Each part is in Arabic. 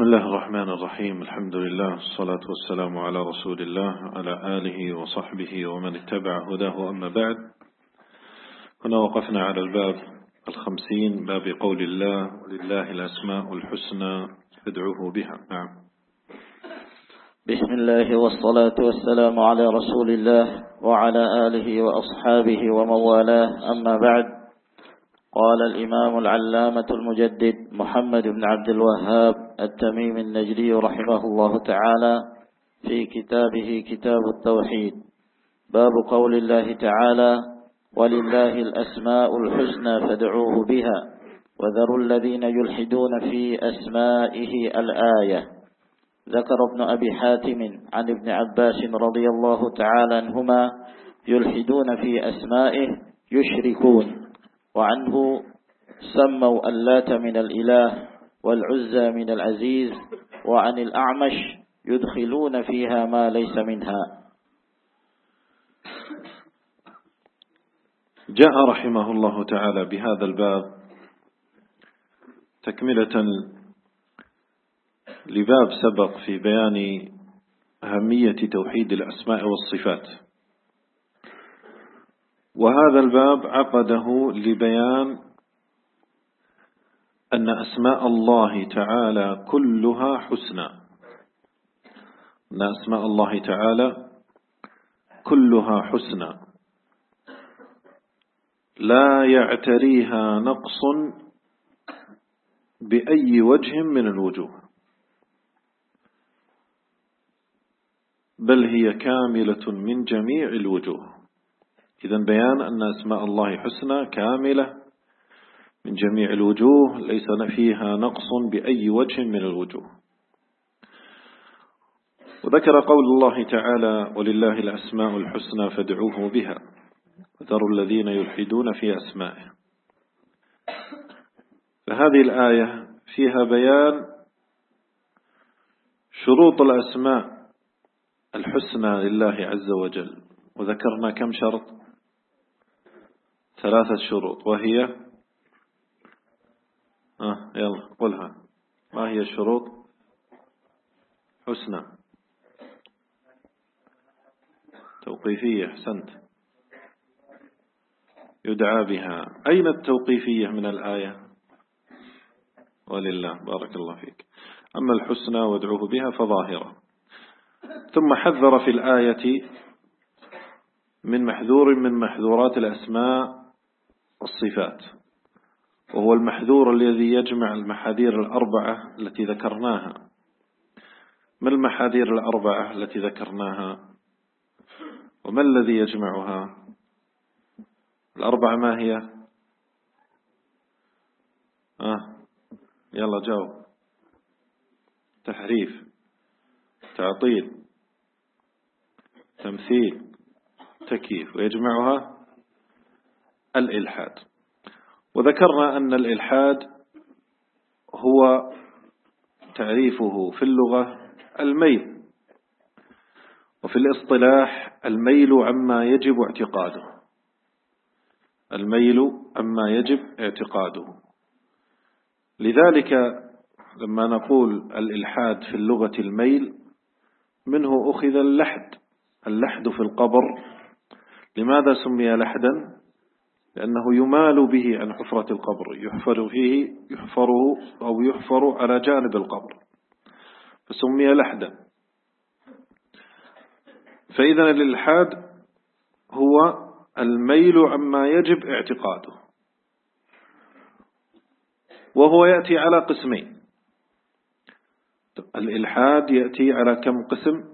بسم الله الرحمن الرحيم. الحمد لله الصلاة والسلام على رسول الله على آله وصحبه ومن اتبع هداه. أما بعد هنا وقفنا على الباب الخمسين باب قول الله ولله الأسماء الحسنى فادعوه بها. نعم. بسم الله والصلاة والسلام على رسول الله وعلى آله وأصحابه ومن والاه. أما بعد قال الإمام العلامة المجدد محمد بن عبد الوهاب التميم النجري رحمه الله تعالى في كتابه كتاب التوحيد. باب قول الله تعالى ولله الأسماء الحسنى فادعوه بها وذروا الذين يلحدون في أسمائه الآية. ذكر ابن أبي حاتم عن ابن عباس رضي الله تعالى عنهما يلحدون في أسمائه يشركون وعنه سموا اللات من الإله والعزى من العزيز وعن الأعمش يدخلون فيها ما ليس منها. جاء رحمه الله تعالى بهذا الباب تكملة لباب سبق في بيان أهمية توحيد الأسماء والصفات. وهذا الباب عقده لبيان أن أسماء الله تعالى كلها حسنى. أن أسماء الله تعالى كلها حسنى. لا يعتريها نقص بأي وجه من الوجوه. بل هي كاملة من جميع الوجوه. إذا بيان أن أسماء الله حسنى كاملة من جميع الوجوه ليس فيها نقص بأي وجه من الوجوه. وذكر قول الله تعالى ولله الأسماء الحسنى فادعوه بها. وذروا الذين يلحدون في أسمائه. فهذه الآية فيها بيان شروط الأسماء الحسنى لله عز وجل. وذكرنا كم شرط؟ ثلاثة شروط. وهي آه يلا قلها ما هي الشروط؟ حسنى توقيفية حسنت يدعى بها. أين التوقيفية من الآية؟ ولله بارك الله فيك. أما الحسنى وادعوه بها فظاهرة. ثم حذر في الآية من محذور من محذورات الأسماء الصفات وهو المحذور الذي يجمع المحاذير الأربعة التي ذكرناها. ما المحاذير الأربعة التي ذكرناها؟ وما الذي يجمعها؟ الأربعة ما هي؟ آه يلا جاوب. تحريف تعطيل تمثيل تكييف. ويجمعها؟ الإلحاد. وذكرنا أن الإلحاد هو تعريفه في اللغة الميل وفي الاصطلاح الميل عما يجب اعتقاده. الميل عما يجب اعتقاده. لذلك لما نقول الإلحاد في اللغة الميل منه أخذ اللحد اللحد في القبر. لماذا سمي لحدا؟ لأنه يمال به عن حفرة القبر يحفر فيه يحفره أو يحفر على جانب القبر. فسمي لحدا. فإذا الإلحاد هو الميل عما يجب اعتقاده. وهو يأتي على قسمين. الإلحاد يأتي على كم قسم؟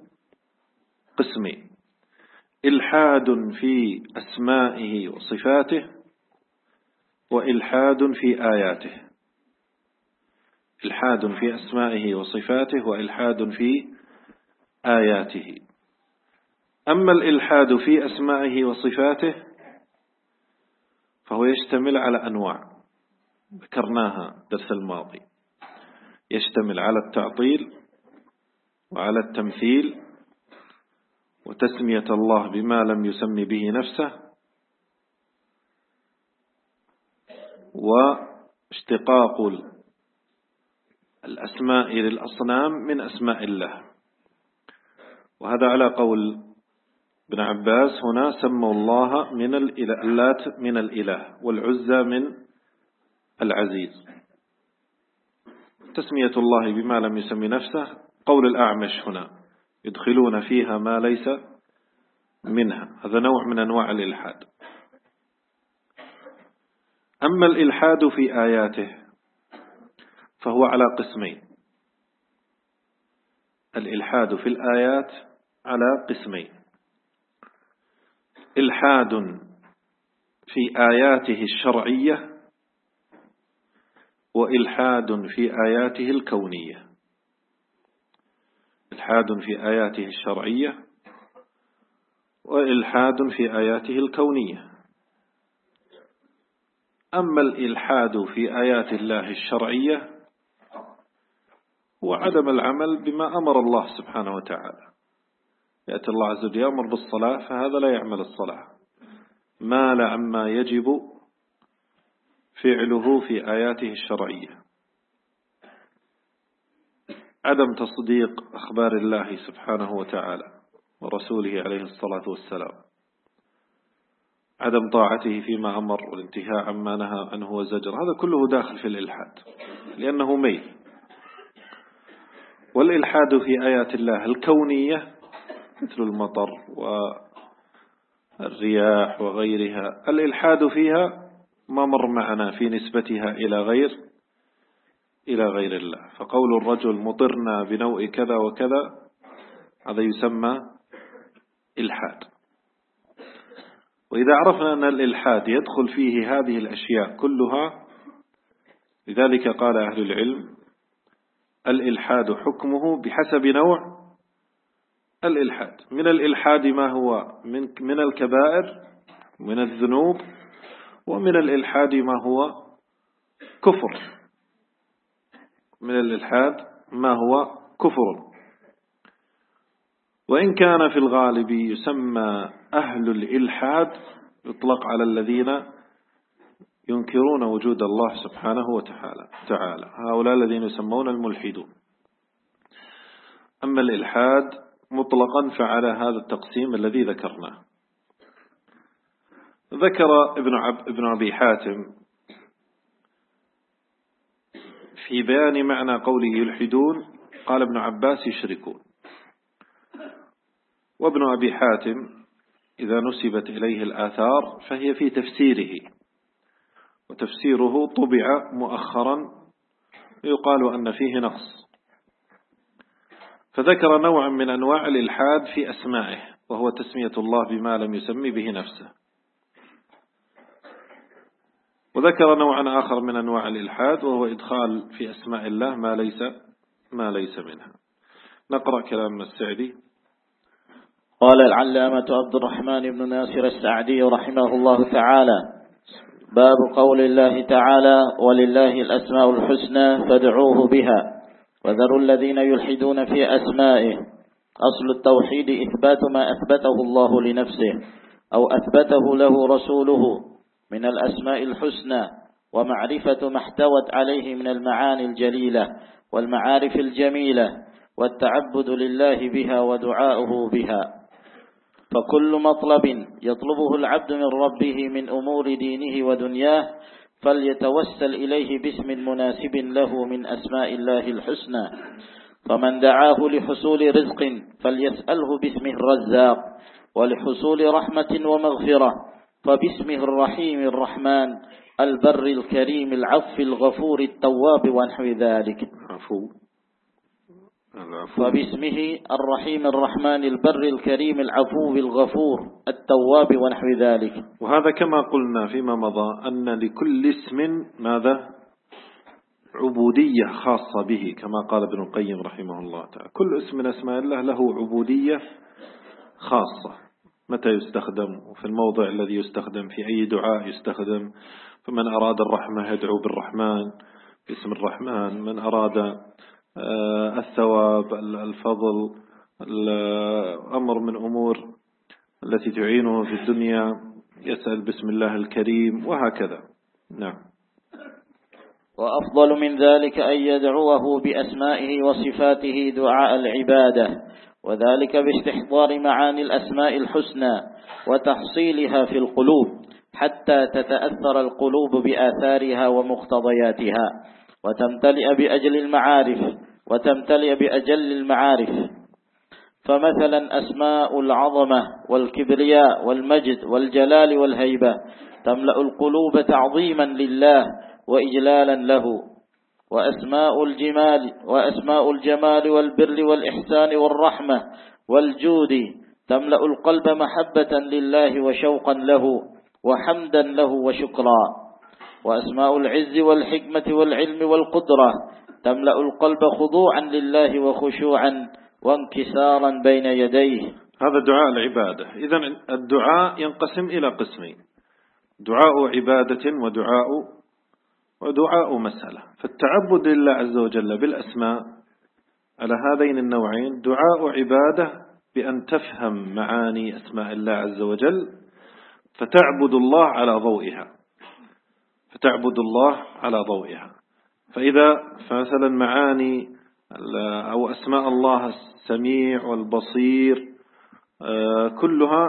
قسمين. إلحاد في أسمائه وصفاته وإلحاد في آياته. إلحاد في أسمائه وصفاته وإلحاد في آياته. أما الإلحاد في أسمائه وصفاته فهو يشتمل على أنواع. ذكرناها درس الماضي. يشتمل على التعطيل وعلى التمثيل وتسمية الله بما لم يسمي به نفسه واشتقاق الأسماء للأصنام من أسماء الله. وهذا على قول ابن عباس هنا سموا الله من اللات من الإله والعزى من العزيز. تسمية الله بما لم يسمي نفسه قول الأعمش هنا. يدخلون فيها ما ليس منها. هذا نوع من أنواع الإلحاد. أما الإلحاد في آياته فهو على قسمين. الإلحاد في الآيات على قسمين. إلحاد في آياته الشرعية وإلحاد في آياته الكونية. إلحاد في آياته الشرعية وإلحاد في آياته الكونية. أما الإلحاد في آيات الله الشرعية هو عدم العمل بما أمر الله سبحانه وتعالى. يأتي الله عز وجل يأمر بالصلاة فهذا لا يعمل الصلاة. مال عما يجب فعله في آياته الشرعية. عدم تصديق أخبار الله سبحانه وتعالى ورسوله عليه الصلاة والسلام. عدم طاعته فيما أمر والانتهاء عما نهى عنه وزجر. هذا كله داخل في الإلحاد لأنه ميل. والإلحاد في آيات الله الكونية مثل المطر والرياح وغيرها الإلحاد فيها ما مر معنا في نسبتها إلى غير. إلى غير الله. فقول الرجل مطرنا بنوء كذا وكذا هذا يسمى إلحاد. وإذا عرفنا أن الإلحاد يدخل فيه هذه الأشياء كلها لذلك قال أهل العلم الإلحاد حكمه بحسب نوع الإلحاد. من الإلحاد ما هو؟ من, من الكبائر من الذنوب ومن الإلحاد ما هو؟ كفر. من الإلحاد ما هو كفر. وإن كان في الغالب يسمى أهل الإلحاد يطلق على الذين ينكرون وجود الله سبحانه وتعالى. تعالى. هؤلاء الذين يسمون الملحدون. أما الإلحاد مطلقا فعلى هذا التقسيم الذي ذكرناه. ذكر ابن, عب ابن أبي حاتم في بيان معنى قوله يلحدون قال ابن عباس يشركون. وابن أبي حاتم إذا نسبت إليه الآثار فهي في تفسيره وتفسيره طبع مؤخرا يقال أن فيه نقص. فذكر نوعا من أنواع الإلحاد في أسمائه وهو تسمية الله بما لم يسمي به نفسه. وذكر نوعا آخر من أنواع الإلحاد وهو إدخال في أسماء الله ما ليس ما ليس منها. نقرأ كلام السعدي. قال العلامة عبد الرحمن بن ناصر السعدي رحمه الله تعالى باب قول الله تعالى ولله الأسماء الحسنى فادعوه بها وذروا الذين يلحدون في أسمائه. أصل التوحيد إثبات ما أثبته الله لنفسه أو أثبته له رسوله. من الأسماء الحسنى ومعرفة ما احتوت عليه من المعاني الجليلة والمعارف الجميلة والتعبد لله بها ودعاؤه بها. فكل مطلب يطلبه العبد من ربه من أمور دينه ودنياه فليتوسل إليه باسم مناسب له من أسماء الله الحسنى. فمن دعاه لحصول رزق فليسأله باسمه الرزاق ولحصول رحمة ومغفرة فباسمه الرحيم الرحمن البر الكريم العف الغفور التواب ونحو ذلك. عفو فباسمه الرحيم الرحمن البر الكريم العفو الغفور التواب ونحو ذلك. وهذا كما قلنا فيما مضى أن لكل اسم ماذا؟ عبودية خاصة به كما قال ابن القيم رحمه الله تعالى. كل اسم من أسماء الله له عبودية خاصة. متى يستخدم؟ وفي الموضع الذي يستخدم في أي دعاء يستخدم؟ فمن أراد الرحمة يدعو بالرحمن باسم الرحمن. من أراد آه، الثواب الفضل الأمر من أمور التي تعينه في الدنيا يسأل بسم الله الكريم وهكذا. نعم. وأفضل من ذلك أن يدعوه بأسمائه وصفاته دعاء العبادة. وذلك باستحضار معاني الأسماء الحسنى وتحصيلها في القلوب حتى تتأثر القلوب بآثارها ومقتضياتها وتمتلئ بأجل المعارف وتمتلئ بأجل المعارف. فمثلا أسماء العظمة والكبرياء والمجد والجلال والهيبة تملأ القلوب تعظيما لله وإجلالا له. وأسماء الجمال وأسماء الجمال والبر والإحسان والرحمة والجود. تملأ القلب محبة لله وشوقا له وحمدا له وشكرا. وأسماء العز والحكمة والعلم والقدرة. تملأ القلب خضوعا لله وخشوعا وانكسارا بين يديه. هذا دعاء العبادة. إذا الدعاء ينقسم إلى قسمين دعاء عبادة ودعاء ودعاء مسألة. فالتعبد لله عز وجل بالأسماء على هذين النوعين دعاء عبادة بأن تفهم معاني أسماء الله عز وجل فتعبد الله على ضوئها. فتعبد الله على ضوئها. فإذا فمثلا معاني أو أسماء الله السميع والبصير آه، كلها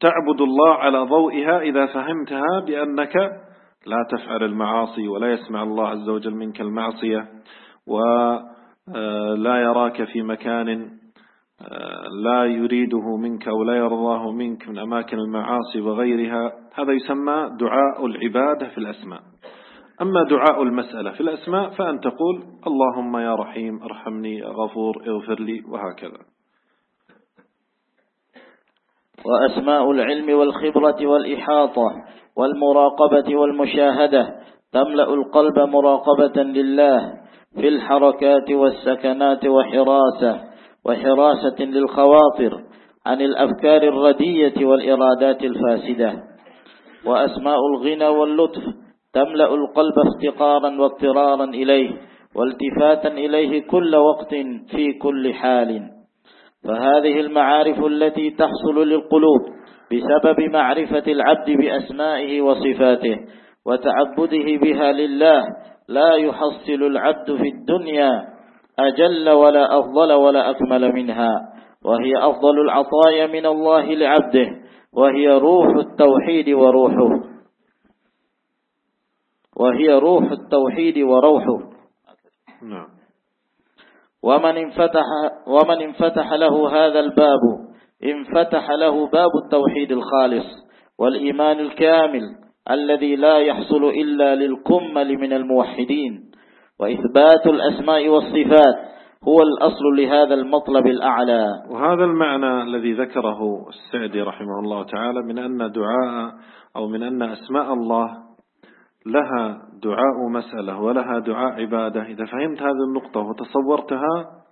تعبد الله على ضوئها إذا فهمتها بأنك لا تفعل المعاصي ولا يسمع الله عز وجل منك المعصية ولا يراك في مكان لا يريده منك أو لا يرضاه منك من أماكن المعاصي وغيرها. هذا يسمى دعاء العبادة في الأسماء. أما دعاء المسألة في الأسماء فأن تقول اللهم يا رحيم ارحمني غفور اغفر لي وهكذا. وأسماء العلم والخبرة والإحاطة والمراقبة والمشاهدة تملأ القلب مراقبة لله في الحركات والسكنات وحراسة وحراسة للخواطر عن الأفكار الردية والإرادات الفاسدة. وأسماء الغنى واللطف تملأ القلب افتقارا واضطرارا إليه والتفاتا إليه كل وقت في كل حال. فهذه المعارف التي تحصل للقلوب بسبب معرفة العبد بأسمائه وصفاته وتعبده بها لله لا يحصل العبد في الدنيا أجل ولا أفضل ولا أكمل منها. وهي أفضل العطايا من الله لعبده وهي روح التوحيد وروحه. وهي روح التوحيد وروحه. نعم. ومن انفتح, ومن انفتح له هذا الباب انفتح له باب التوحيد الخالص والإيمان الكامل الذي لا يحصل إلا للكمل من الموحدين. وإثبات الأسماء والصفات هو الأصل لهذا المطلب الأعلى. وهذا المعنى الذي ذكره السعدي رحمه الله تعالى من أن دعاء أو من أن أسماء الله لها دعاء مسألة ولها دعاء عبادة. إذا فهمت هذه النقطة وتصورتها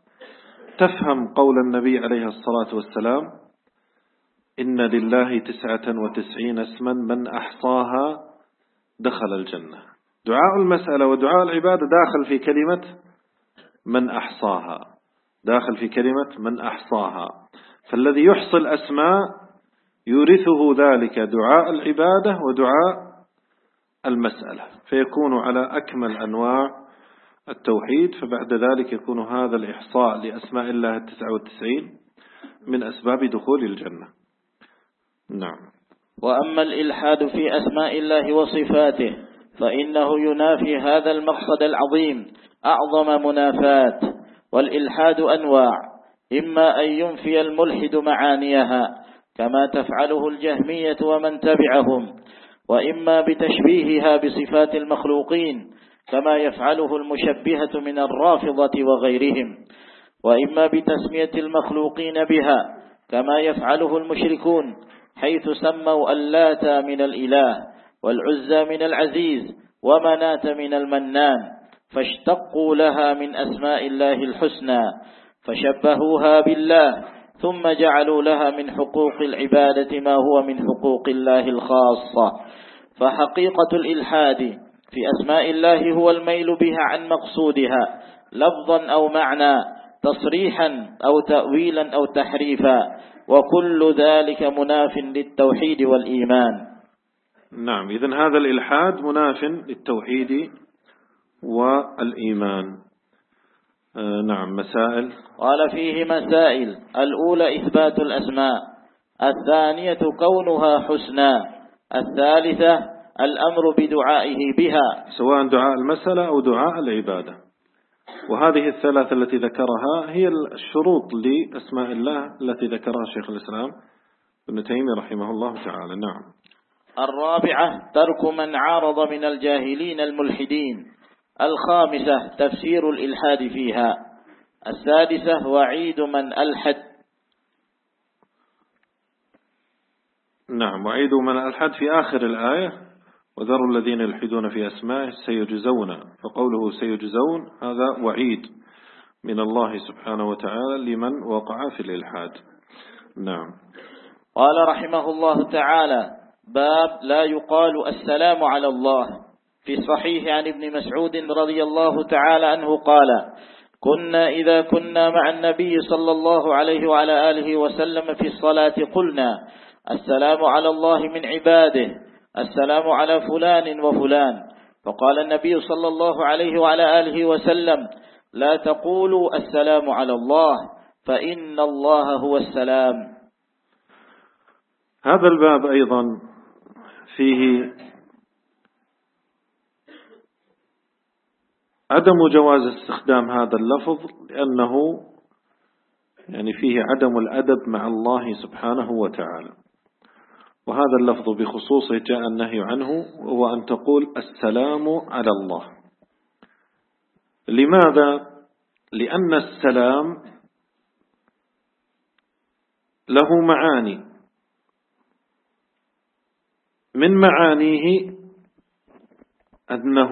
تفهم قول النبي عليه الصلاة والسلام إن لله تسعة وتسعين اسما من أحصاها دخل الجنة. دعاء المسألة ودعاء العبادة داخل في كلمة من أحصاها. داخل في كلمة من أحصاها. فالذي يحصي الأسماء يورثه ذلك. دعاء العبادة ودعاء المسألة. فيكون على أكمل أنواع التوحيد فبعد ذلك يكون هذا الإحصاء لأسماء الله التسعة والتسعين من أسباب دخول الجنة. نعم. وأما الإلحاد في أسماء الله وصفاته فإنه ينافي هذا المقصد العظيم أعظم منافات والإلحاد أنواع إما أن ينفي الملحد معانيها كما تفعله الجهمية ومن تبعهم وإما بتشبيهها بصفات المخلوقين كما يفعله المشبهة من الرافضة وغيرهم وإما بتسمية المخلوقين بها كما يفعله المشركون حيث سموا اللات من الإله والعزى من العزيز ومنات من المنان فاشتقوا لها من أسماء الله الحسنى فشبهوها بالله ثم جعلوا لها من حقوق العبادة ما هو من حقوق الله الخاصة. فحقيقة الإلحاد في أسماء الله هو الميل بها عن مقصودها لفظا أو معنى تصريحا أو تأويلا أو تحريفا وكل ذلك مناف للتوحيد والإيمان. نعم إذن هذا الإلحاد مناف للتوحيد والإيمان. آه نعم مسائل. قال فيه مسائل. الأولى إثبات الأسماء الثانية كونها حسنى الثالثة الأمر بدعائه بها. سواء دعاء المسألة أو دعاء العبادة. وهذه الثلاثة التي ذكرها هي الشروط لأسماء الله التي ذكرها شيخ الإسلام ابن تيمية رحمه الله تعالى. نعم. الرابعة ترك من عارض من الجاهلين الملحدين. الخامسة تفسير الإلحاد فيها. السادسة وعيد من ألحد نعم وعيد من ألحد في آخر الآية. وذروا الذين يلحدون في أسمائه سيجزون فقوله سيجزون هذا وعيد من الله سبحانه وتعالى لمن وقع في الإلحاد. نعم. قال رحمه الله تعالى باب لا يقال السلام على الله. في الصحيح عن ابن مسعود رضي الله تعالى عنه قال كنا إذا كنا مع النبي صلى الله عليه وعلى آله وسلم في الصلاة قلنا السلام على الله من عباده السلام على فلان وفلان. فقال النبي صلى الله عليه وعلى آله وسلم لا تقولوا السلام على الله فإن الله هو السلام. هذا الباب أيضا فيه عدم جواز استخدام هذا اللفظ لأنه يعني فيه عدم الأدب مع الله سبحانه وتعالى. وهذا اللفظ بخصوصه جاء النهي عنه وهو أن تقول السلام على الله. لماذا؟ لأن السلام له معاني. من معانيه أنه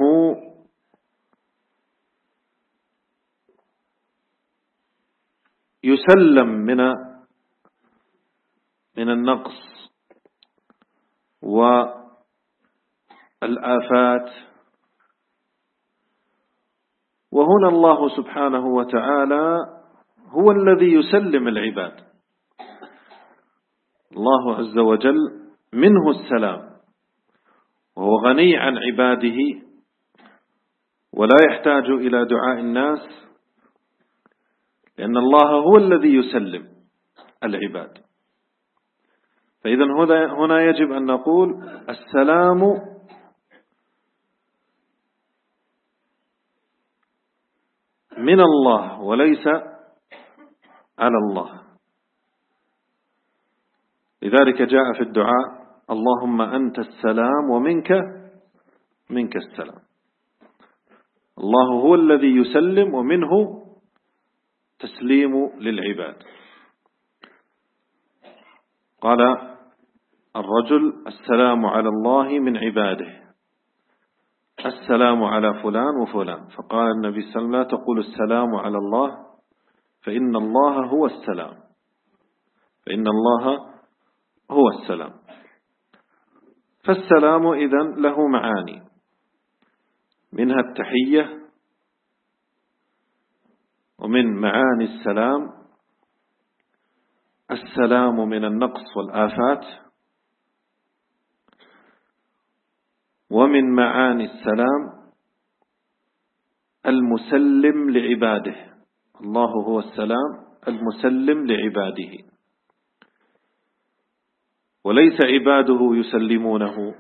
يسلم من من النقص. والآفات. وهنا الله سبحانه وتعالى هو الذي يسلم العباد. الله عز وجل منه السلام وهو غني عن عباده ولا يحتاج إلى دعاء الناس لأن الله هو الذي يسلم العباد. فإذا هنا يجب أن نقول السلام من الله وليس على الله. لذلك جاء في الدعاء اللهم أنت السلام ومنك منك السلام. الله هو الذي يسلم ومنه تسليم للعباد. قال الرجل السلام على الله من عباده. السلام على فلان وفلان. فقال النبي صلى الله عليه وسلم لا تقول السلام على الله فإن الله هو السلام. فإن الله هو السلام. فالسلام إذن له معاني. منها التحية ومن معاني السلام السلام من النقص والآفات. ومن معاني السلام المسلم لعباده. الله هو السلام المسلم لعباده. وليس عباده يسلمونه.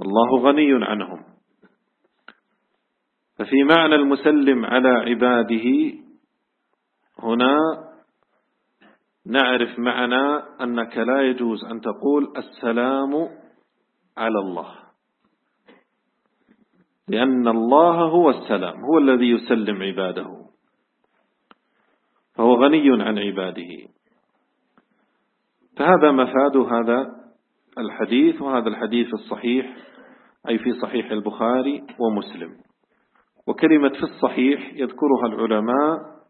الله غني عنهم. ففي معنى المسلم على عباده هنا نعرف معنى أنك لا يجوز أن تقول السلام على الله. لأن الله هو السلام هو الذي يسلم عباده. فهو غني عن عباده. فهذا مفاد هذا الحديث وهذا الحديث الصحيح أي في صحيح البخاري ومسلم. وكلمة في الصحيح يذكرها العلماء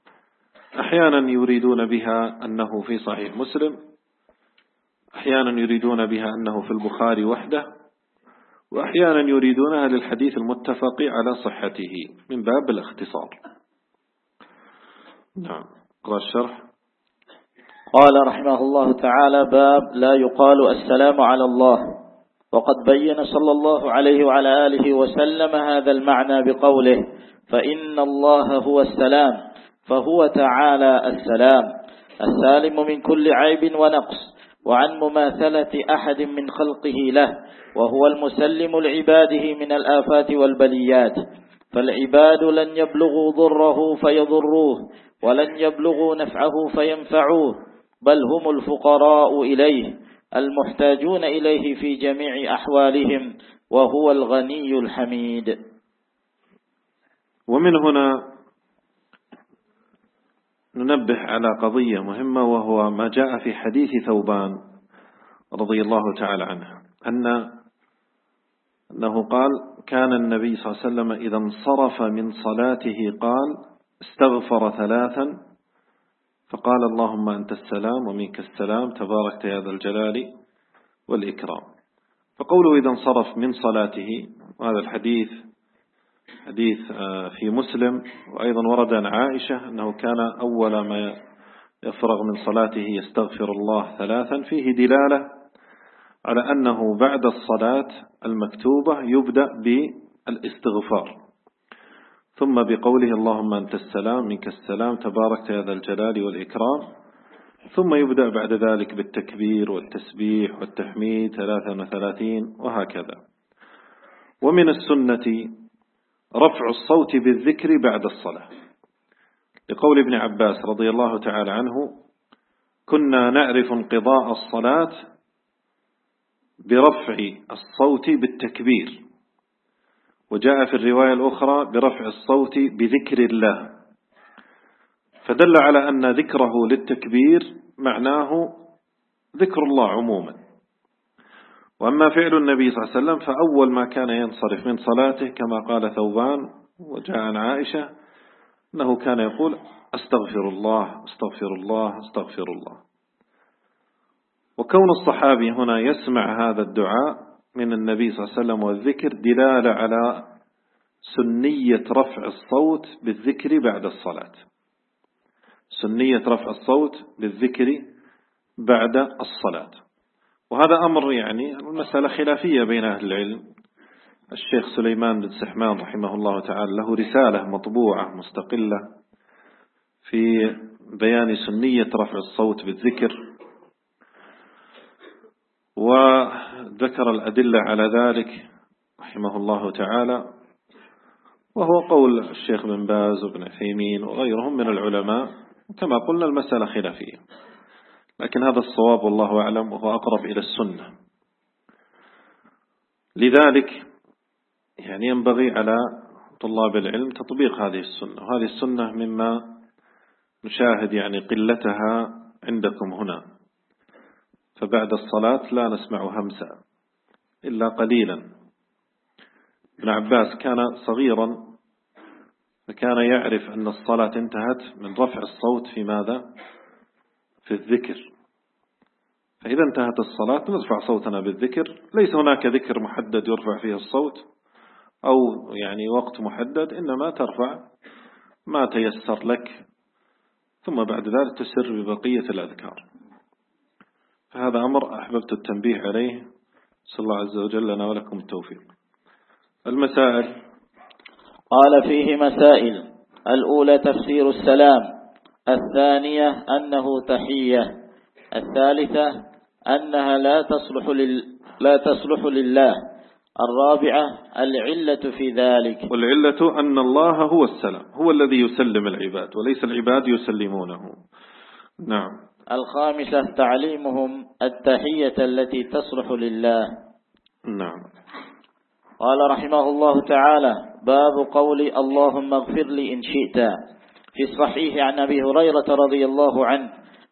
أحيانا يريدون بها أنه في صحيح مسلم أحيانا يريدون بها أنه في البخاري وحده وأحيانا يريدونها للحديث المتفق على صحته من باب الاختصار. نعم. قرأ الشرح. قال رحمه الله تعالى باب لا يقال السلام على الله. وقد بين صلى الله عليه وعلى آله وسلم هذا المعنى بقوله فإن الله هو السلام فهو تعالى السلام السالم من كل عيب ونقص. وعن مماثلة أحد من خلقه له وهو المسلم لعباده من الآفات والبليات. فالعباد لن يبلغوا ضره فيضروه ولن يبلغوا نفعه فينفعوه بل هم الفقراء إليه المحتاجون إليه في جميع أحوالهم وهو الغني الحميد. ومن هنا ننبه على قضية مهمة وهو ما جاء في حديث ثوبان رضي الله تعالى عنه أن أنه قال كان النبي صلى الله عليه وسلم إذا انصرف من صلاته قال استغفر ثلاثا فقال اللهم أنت السلام ومنك السلام تباركت يا ذا الجلال والإكرام. فقوله إذا انصرف من صلاته وهذا الحديث حديث آه، في مسلم. وأيضا ورد عن عائشة أنه كان أول ما يفرغ من صلاته يستغفر الله ثلاثا. فيه دلالة على أنه بعد الصلاة المكتوبة يبدأ بالإستغفار. ثم بقوله اللهم أنت السلام منك السلام تبارك يا ذا الجلال والإكرام. ثم يبدأ بعد ذلك بالتكبير والتسبيح والتحميد ثلاثا وثلاثين وهكذا. ومن السنة رفع الصوت بالذكر بعد الصلاة. لقول ابن عباس رضي الله تعالى عنه كنا نعرف انقضاء الصلاة برفع الصوت بالتكبير. وجاء في الرواية الأخرى برفع الصوت بذكر الله. فدل على أن ذكره للتكبير معناه ذكر الله عموما. وأما فعل النبي صلى الله عليه وسلم فأول ما كان ينصرف من صلاته كما قال ثوبان وجاء عن عائشة أنه كان يقول أستغفر الله أستغفر الله أستغفر الله. وكون الصحابي هنا يسمع هذا الدعاء من النبي صلى الله عليه وسلم والذكر دلالة على سنية رفع الصوت بالذكر بعد الصلاة. سنية رفع الصوت بالذكر بعد الصلاة. وهذا أمر يعني المسألة خلافية بين أهل العلم. الشيخ سليمان بن سحمان رحمه الله تعالى له رسالة مطبوعة مستقلة في بيان سنية رفع الصوت بالذكر وذكر الأدلة على ذلك رحمه الله تعالى وهو قول الشيخ بن باز وابن عثيمين وغيرهم من العلماء كما قلنا المسألة خلافية. لكن هذا الصواب والله أعلم وهو أقرب إلى السنة. لذلك يعني ينبغي على طلاب العلم تطبيق هذه السنة وهذه السنة مما نشاهد يعني قلتها عندكم هنا. فبعد الصلاة لا نسمع همسا إلا قليلا. ابن عباس كان صغيرا فكان يعرف أن الصلاة انتهت من رفع الصوت في ماذا؟ في الذكر. فإذا انتهت الصلاة نرفع صوتنا بالذكر. ليس هناك ذكر محدد يرفع فيه الصوت أو يعني وقت محدد إنما ترفع ما تيسر لك. ثم بعد ذلك تسر ببقية الأذكار. فهذا أمر أحببت التنبيه عليه. صلى الله عز وجل لنا ولكم التوفيق. المسائل. قال فيه مسائل. الأولى تفسير السلام. الثانية أنه تحية. الثالثة أنها لا تصلح لل لا تصلح لله. الرابعة العلة في ذلك. والعلة أن الله هو السلام هو الذي يسلم العباد وليس العباد يسلمونه. نعم. الخامسة تعليمهم التحية التي تصلح لله. نعم. قال رحمه الله تعالى باب قول اللهم اغفر لي إن شئت. في الصحيح عن أبي هريرة رضي الله عنه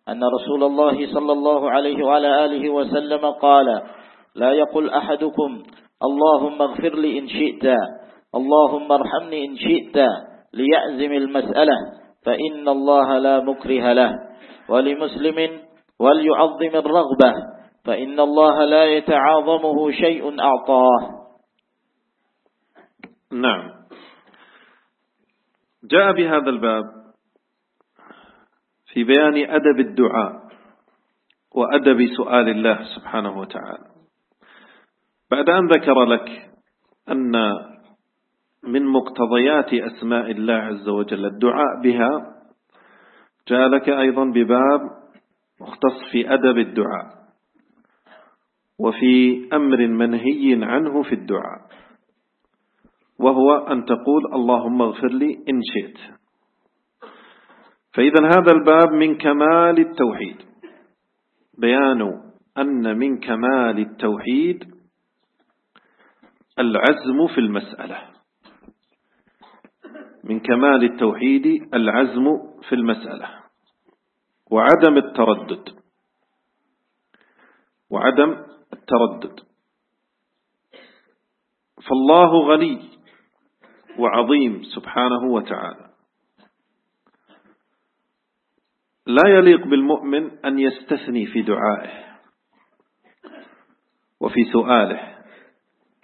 أن رسول الله صلى الله عليه وعلى آله وسلم قال لا يقول أحدكم اللهم اغفر لي إن شئت اللهم ارحمني إن شئت ليعزم المسألة فإن الله لا مكره له ولمسلم وليعظم الرغبة فإن الله لا يتعاظمه شيء أعطاه. نعم. جاء بهذا الباب في بيان أدب الدعاء وأدب سؤال الله سبحانه وتعالى. بعد أن ذكر لك أن من مقتضيات أسماء الله عز وجل الدعاء بها جاء لك أيضا بباب مختص في أدب الدعاء وفي أمر منهي عنه في الدعاء. وهو أن تقول اللهم اغفر لي إن شئت. فإذا هذا الباب من كمال التوحيد. بيان أن من كمال التوحيد العزم في المسألة. من كمال التوحيد العزم في المسألة. وعدم التردد. وعدم التردد. فالله غني. وعظيم سبحانه وتعالى. لا يليق بالمؤمن أن يستثني في دعائه وفي سؤاله.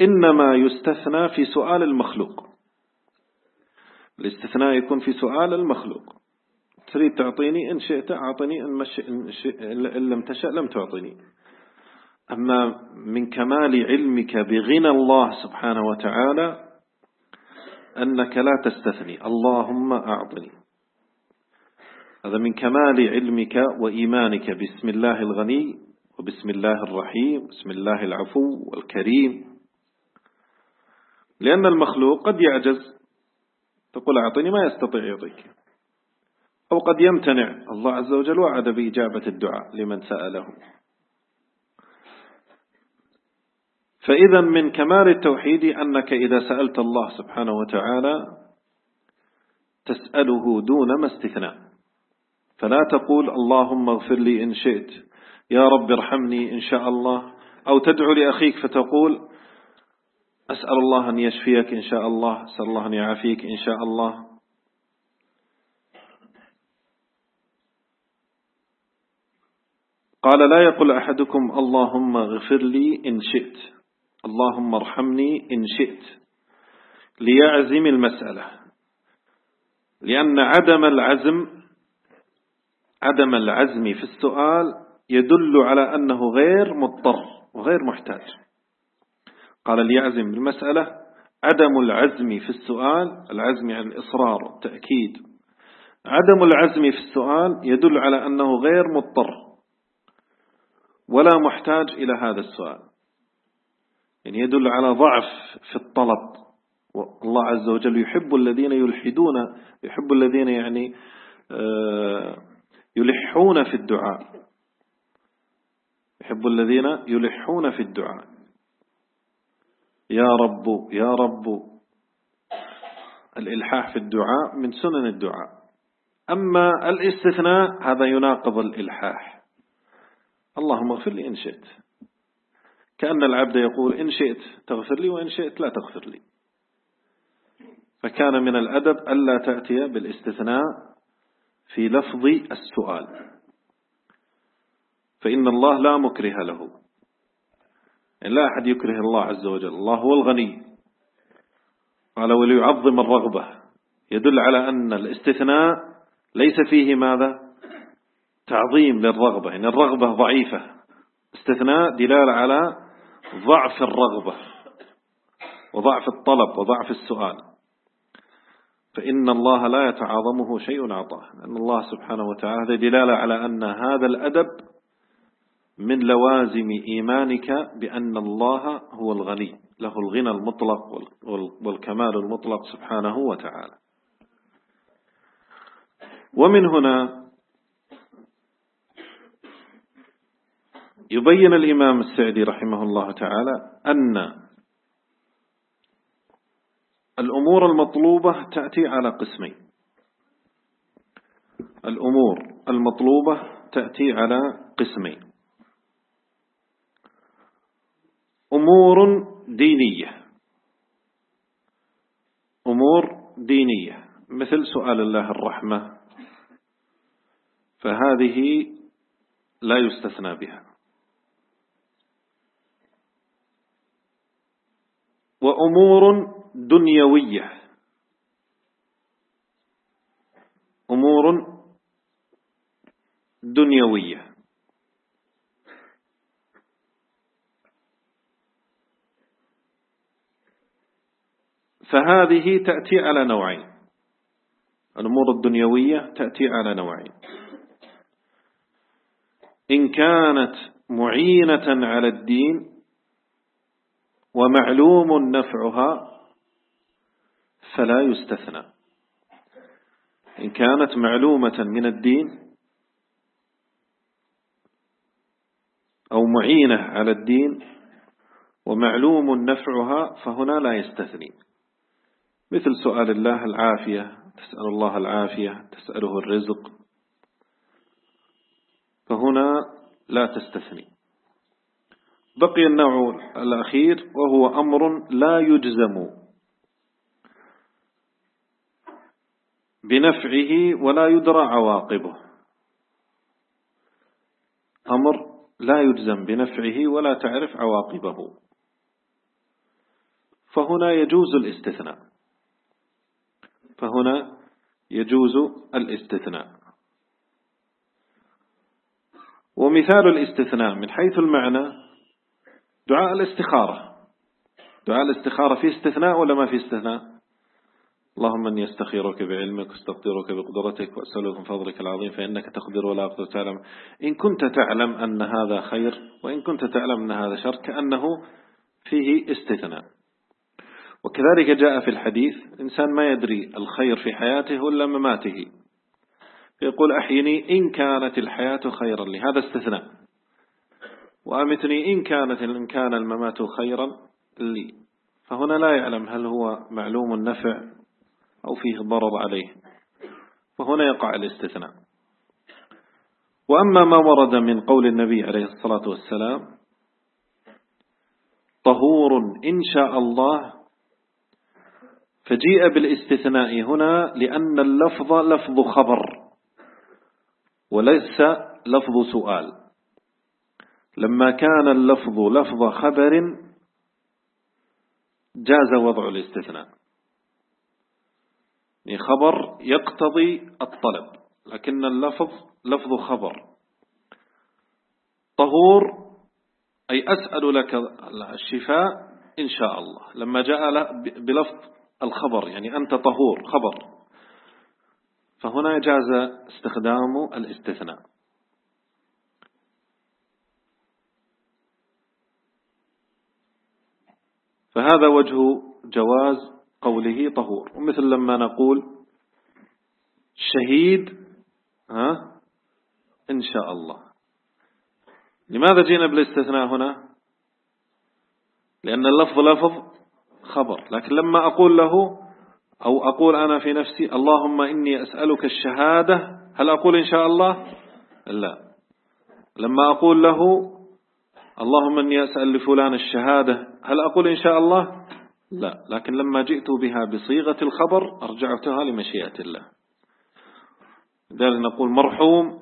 إنما يستثنى في سؤال المخلوق. الاستثناء يكون في سؤال المخلوق. تريد تعطيني إن شئت أعطني إن, مش... إن لم تشأ لم تعطيني أما من كمال علمك بغنى الله سبحانه وتعالى أنك لا تستثني. اللهم أعطني. هذا من كمال علمك وإيمانك. بسم الله الغني وبسم الله الرحيم. بسم الله العفو والكريم. لأن المخلوق قد يعجز. تقول أعطني ما يستطيع يعطيك. أو قد يمتنع. الله عز وجل وعد بإجابة الدعاء لمن سأله فإذا من كمال التوحيد أنك إذا سألت الله سبحانه وتعالى تسأله دون ما استثناء فلا تقول اللهم اغفر لي إن شئت يا رب ارحمني إن شاء الله أو تدعو لأخيك فتقول أسأل الله أن يشفيك إن شاء الله أسأل الله أن يعافيك إن شاء الله. قال لا يقول أحدكم اللهم اغفر لي إن شئت. اللهم ارحمني إن شئت ليعزم المسألة لأن عدم العزم عدم العزم في السؤال يدل على أنه غير مضطر وغير محتاج. قال ليعزم المسألة عدم العزم في السؤال العزم عن الإصرار والتأكيد. عدم العزم في السؤال يدل على أنه غير مضطر ولا محتاج إلى هذا السؤال. يعني يدل على ضعف في الطلب. والله عز وجل يحب الذين يلحدون يحب الذين يعني آه، يلحون في الدعاء. يحب الذين يلحون في الدعاء. يا رب يا رب الإلحاح في الدعاء من سنن الدعاء. أما الاستثناء هذا يناقض الإلحاح. اللهم اغفر لي إن شئت. كأن العبد يقول إن شئت تغفر لي وإن شئت لا تغفر لي. فكان من الأدب ألا تأتي بالاستثناء في لفظ السؤال. فإن الله لا مكره له. لا أحد يكره الله عز وجل. الله هو الغني. قال وليعظم الرغبة. يدل على أن الاستثناء ليس فيه ماذا؟ تعظيم للرغبة. يعني الرغبة ضعيفة. استثناء دلالة على ضعف الرغبة وضعف الطلب وضعف السؤال. فإن الله لا يتعاظمه شيء أعطاه. لأن الله سبحانه وتعالى دلالة على أن هذا الأدب من لوازم إيمانك بأن الله هو الغني له الغنى المطلق والكمال المطلق سبحانه وتعالى. ومن هنا يبين الإمام السعدي رحمه الله تعالى أن الأمور المطلوبة تأتي على قسمين. الأمور المطلوبة تأتي على قسمين. أمور دينية. أمور دينية. مثل سؤال الله الرحمة فهذه لا يستثنى بها. وأمور دنيوية. أمور دنيوية. فهذه تأتي على نوعين. الأمور الدنيوية تأتي على نوعين. إن كانت معينة على الدين ومعلوم نفعها فلا يستثنى. إن كانت معلومة من الدين أو معينة على الدين ومعلوم نفعها فهنا لا يستثني. مثل سؤال الله العافية تسأل الله العافية تسأله الرزق فهنا لا تستثني. بقي النوع الأخير وهو أمر لا يجزم بنفعه ولا يدرى عواقبه. أمر لا يجزم بنفعه ولا تعرف عواقبه. فهنا يجوز الاستثناء. فهنا يجوز الاستثناء. ومثال الاستثناء من حيث المعنى دعاء الاستخارة. دعاء الاستخارة في استثناء ولا ما في استثناء؟ اللهم أني أستخيرك بعلمك وأستقدرك بقدرتك وأسألك من فضلك العظيم فإنك تقدر ولا أقدر تعلم. إن كنت تعلم أن هذا خير وإن كنت تعلم أن هذا شر كأنه فيه استثناء. وكذلك جاء في الحديث إنسان ما يدري الخير في حياته ولا مماته. يقول أحيني إن كانت الحياة خيرا لي. هذا استثناء. وأمتني إن كانت إن كان الممات خيرا لي فهنا لا يعلم هل هو معلوم النفع أو فيه ضرر عليه. فهنا يقع الاستثناء. وأما ما ورد من قول النبي عليه الصلاة والسلام طهور إن شاء الله فجيء بالاستثناء هنا لأن اللفظ لفظ خبر وليس لفظ سؤال. لما كان اللفظ لفظ خبر جاز وضع الاستثناء. يعني خبر يقتضي الطلب لكن اللفظ لفظ خبر. طهور أي أسأل لك الشفاء إن شاء الله. لما جاء بلفظ الخبر يعني أنت طهور خبر. فهنا جاز استخدام الاستثناء. فهذا وجه جواز قوله طهور. ومثل لما نقول شهيد ها إن شاء الله. لماذا جينا بالاستثناء هنا؟ لأن اللفظ لفظ خبر. لكن لما أقول له أو أقول أنا في نفسي اللهم إني أسألك الشهادة هل أقول إن شاء الله؟ لا. لما أقول له اللهم إني أسأل لفلان الشهادة. هل أقول إن شاء الله؟ لا لكن لما جئت بها بصيغة الخبر أرجعتها لمشيئة الله. ذلك نقول مرحوم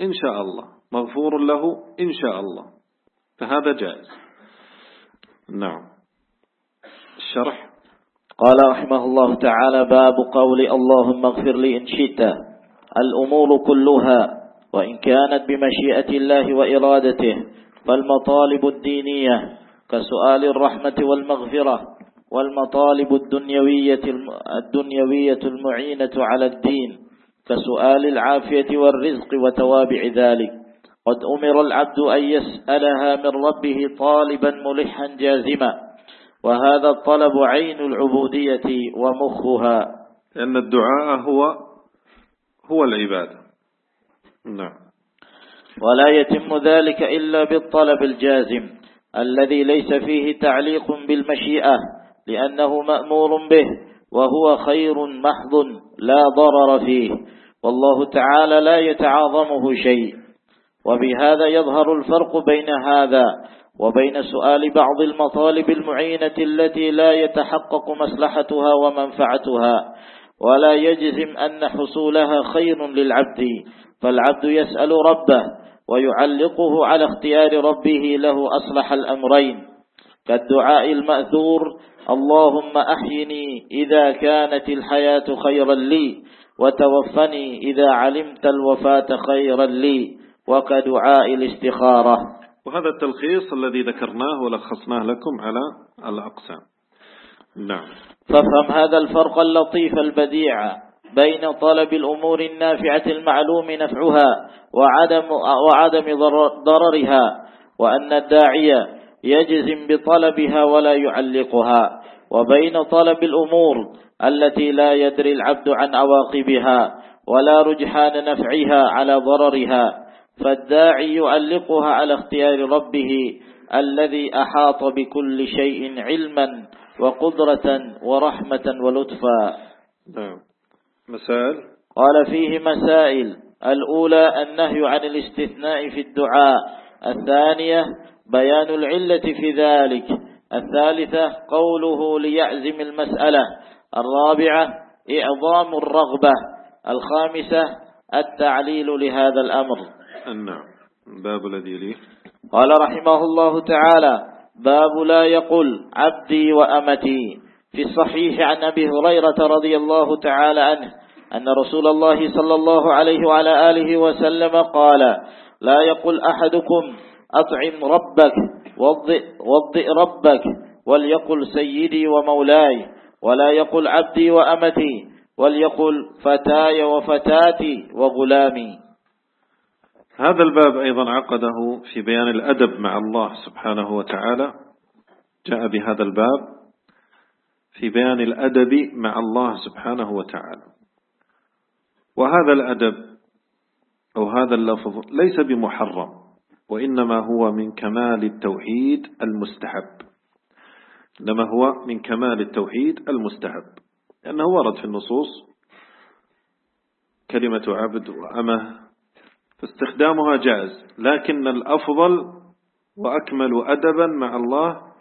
إن شاء الله. مغفور له إن شاء الله. فهذا جائز. نعم. الشرح. قال رحمه الله تعالى باب قول اللهم اغفر لي إن شئت. الأمور كلها وإن كانت بمشيئة الله وإرادته. فالمطالب الدينية كسؤال الرحمة والمغفرة والمطالب الدنيوية الدنيوية المعينة على الدين كسؤال العافية والرزق وتوابع ذلك. قد أمر العبد أن يسألها من ربه طالبا ملحا جازما وهذا الطلب عين العبودية ومخها. لأن الدعاء هو هو العبادة. نعم. ولا يتم ذلك إلا بالطلب الجازم الذي ليس فيه تعليق بالمشيئة لأنه مأمور به وهو خير محض لا ضرر فيه. والله تعالى لا يتعاظمه شيء. وبهذا يظهر الفرق بين هذا وبين سؤال بعض المطالب المعينة التي لا يتحقق مصلحتها ومنفعتها ولا يجزم أن حصولها خير للعبد فالعبد يسأل ربه ويعلقه على اختيار ربه له أصلح الأمرين. كالدعاء المأثور اللهم أحيني إذا كانت الحياة خيرا لي وتوفني إذا علمت الوفاة خيرا لي. وكدعاء الاستخارة. وهذا التلخيص الذي ذكرناه ولخصناه لكم على الأقسام. نعم. فافهم هذا الفرق اللطيف البديع. بين طلب الأمور النافعة المعلوم نفعها وعدم, وعدم ضررها وأن الداعية يجزم بطلبها ولا يعلقها وبين طلب الأمور التي لا يدري العبد عن عواقبها ولا رجحان نفعها على ضررها فالداعي يعلقها على اختيار ربه الذي أحاط بكل شيء علما وقدرة ورحمة ولطفا. نعم. مسائل؟ قال فيه مسائل. الأولى النهي عن الاستثناء في الدعاء. الثانية بيان العلة في ذلك. الثالثة قوله ليعزم المسألة. الرابعة إعظام الرغبة. الخامسة التعليل لهذا الأمر. نعم باب الذي ليه قال رحمه الله تعالى باب لا يقل عبدي وأمتي. في الصحيح عن أبي هريرة رضي الله تعالى عنه أن رسول الله صلى الله عليه وعلى آله وسلم قال لا يقل أحدكم أطعم ربك وضئ, ربك وليقل سيدي ومولاي ولا يقل عبدي وأمتي وليقل فتاي وفتاتي وغلامي. هذا الباب أيضا عقده في بيان الأدب مع الله سبحانه وتعالى. جاء بهذا الباب في بيان الأدب مع الله سبحانه وتعالى. وهذا الأدب أو هذا اللفظ ليس بمحرم وإنما هو من كمال التوحيد المستحب. إنما هو من كمال التوحيد المستحب. لأنه ورد في النصوص كلمة عبد وأمة فاستخدامها جائز. لكن الأفضل وأكمل أدبا مع الله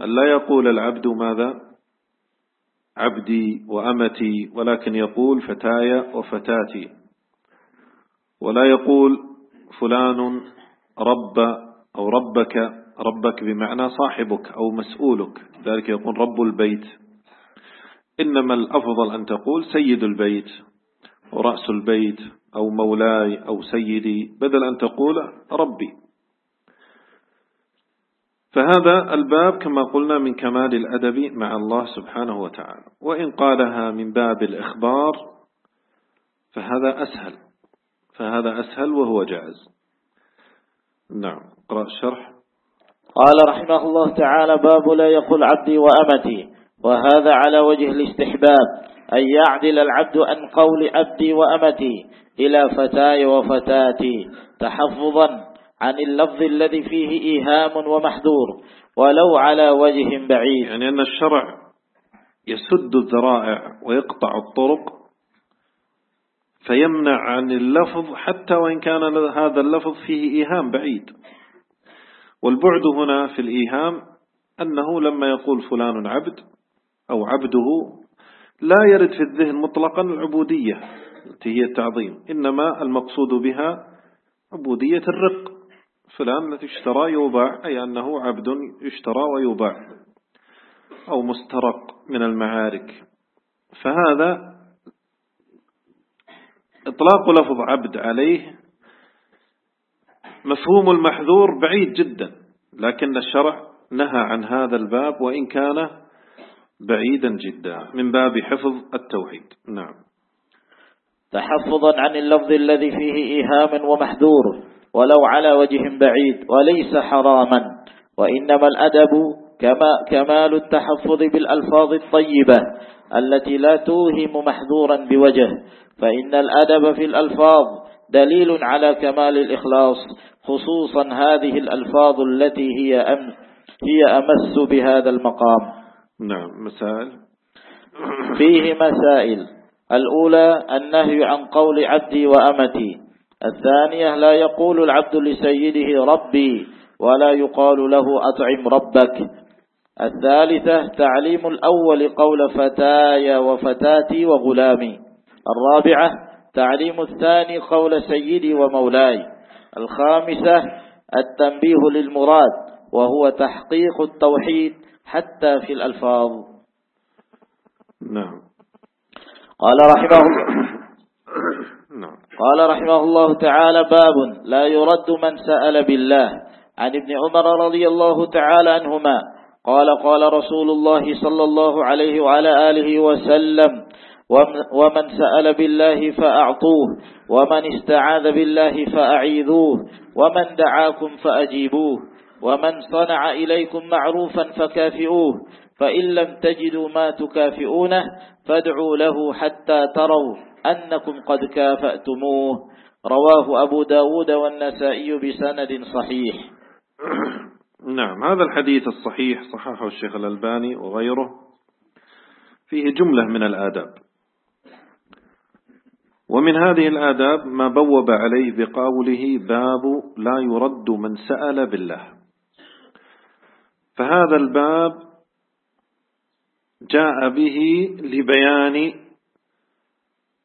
أن لا يقول العبد ماذا؟ عبدي وأمتي ولكن يقول فتاي وفتاتي. ولا يقول فلان رب أو ربك ربك بمعنى صاحبك أو مسؤولك. ذلك يقول رب البيت. إنما الأفضل أن تقول سيد البيت ورأس البيت أو مولاي أو سيدي بدل أن تقول ربي. فهذا الباب كما قلنا من كمال الأدب مع الله سبحانه وتعالى. وإن قالها من باب الإخبار فهذا أسهل. فهذا أسهل وهو جائز. نعم قرأ الشرح. قال رحمه الله تعالى باب لا يقول عبدي وأمتي وهذا على وجه الاستحباب أن يعدل العبد عن قول عبدي وأمتي إلى فتاي وفتاتي تحفظا. عن اللفظ الذي فيه إيهام ومحذور ولو على وجه بعيد. يعني أن الشرع يسد الذرائع ويقطع الطرق فيمنع عن اللفظ حتى وإن كان هذا اللفظ فيه إيهام بعيد. والبعد هنا في الإيهام أنه لما يقول فلان عبد أو عبده لا يرد في الذهن مطلقا العبودية التي هي التعظيم إنما المقصود بها عبودية الرق. فلان اشترى يوباع أي أنه عبد يشترى ويوباع أو مسترق من المعارك. فهذا إطلاق لفظ عبد عليه مفهوم المحذور بعيد جدا لكن الشرع نهى عن هذا الباب وإن كان بعيدا جدا من باب حفظ التوحيد. نعم. تحفظا عن اللفظ الذي فيه إيهام ومحذور. ولو على وجه بعيد وليس حراما. وإنما الأدب كما كمال التحفظ بالألفاظ الطيبة التي لا توهم محذورا بوجه. فإن الأدب في الألفاظ دليل على كمال الإخلاص خصوصا هذه الألفاظ التي هي أم هي أمس بهذا المقام. نعم مسائل. فيه مسائل. الأولى النهي عن قول عبدي وأمتي. الثانية لا يقول العبد لسيده ربي ولا يقال له أطعم ربك. الثالثة تعليم الأول قول فتاي وفتاتي وغلامي. الرابعة تعليم الثاني قول سيدي ومولاي. الخامسة التنبيه للمراد وهو تحقيق التوحيد حتى في الألفاظ. نعم. قال رحمه الله نعم. قال رحمه الله تعالى باب لا يرد من سأل بالله. عن ابن عمر رضي الله تعالى عنهما قال قال رسول الله صلى الله عليه وعلى آله وسلم ومن سأل بالله فأعطوه ومن استعاذ بالله فأعيذوه ومن دعاكم فأجيبوه ومن صنع إليكم معروفا فكافئوه فإن لم تجدوا ما تكافئونه فادعوا له حتى تروا. أنكم قد كافأتموه. رواه أبو داود والنسائي بسند صحيح. نعم هذا الحديث الصحيح صححه الشيخ الألباني وغيره. فيه جملة من الآداب. ومن هذه الآداب ما بوب عليه بقوله باب لا يرد من سأل بالله. فهذا الباب جاء به لبيان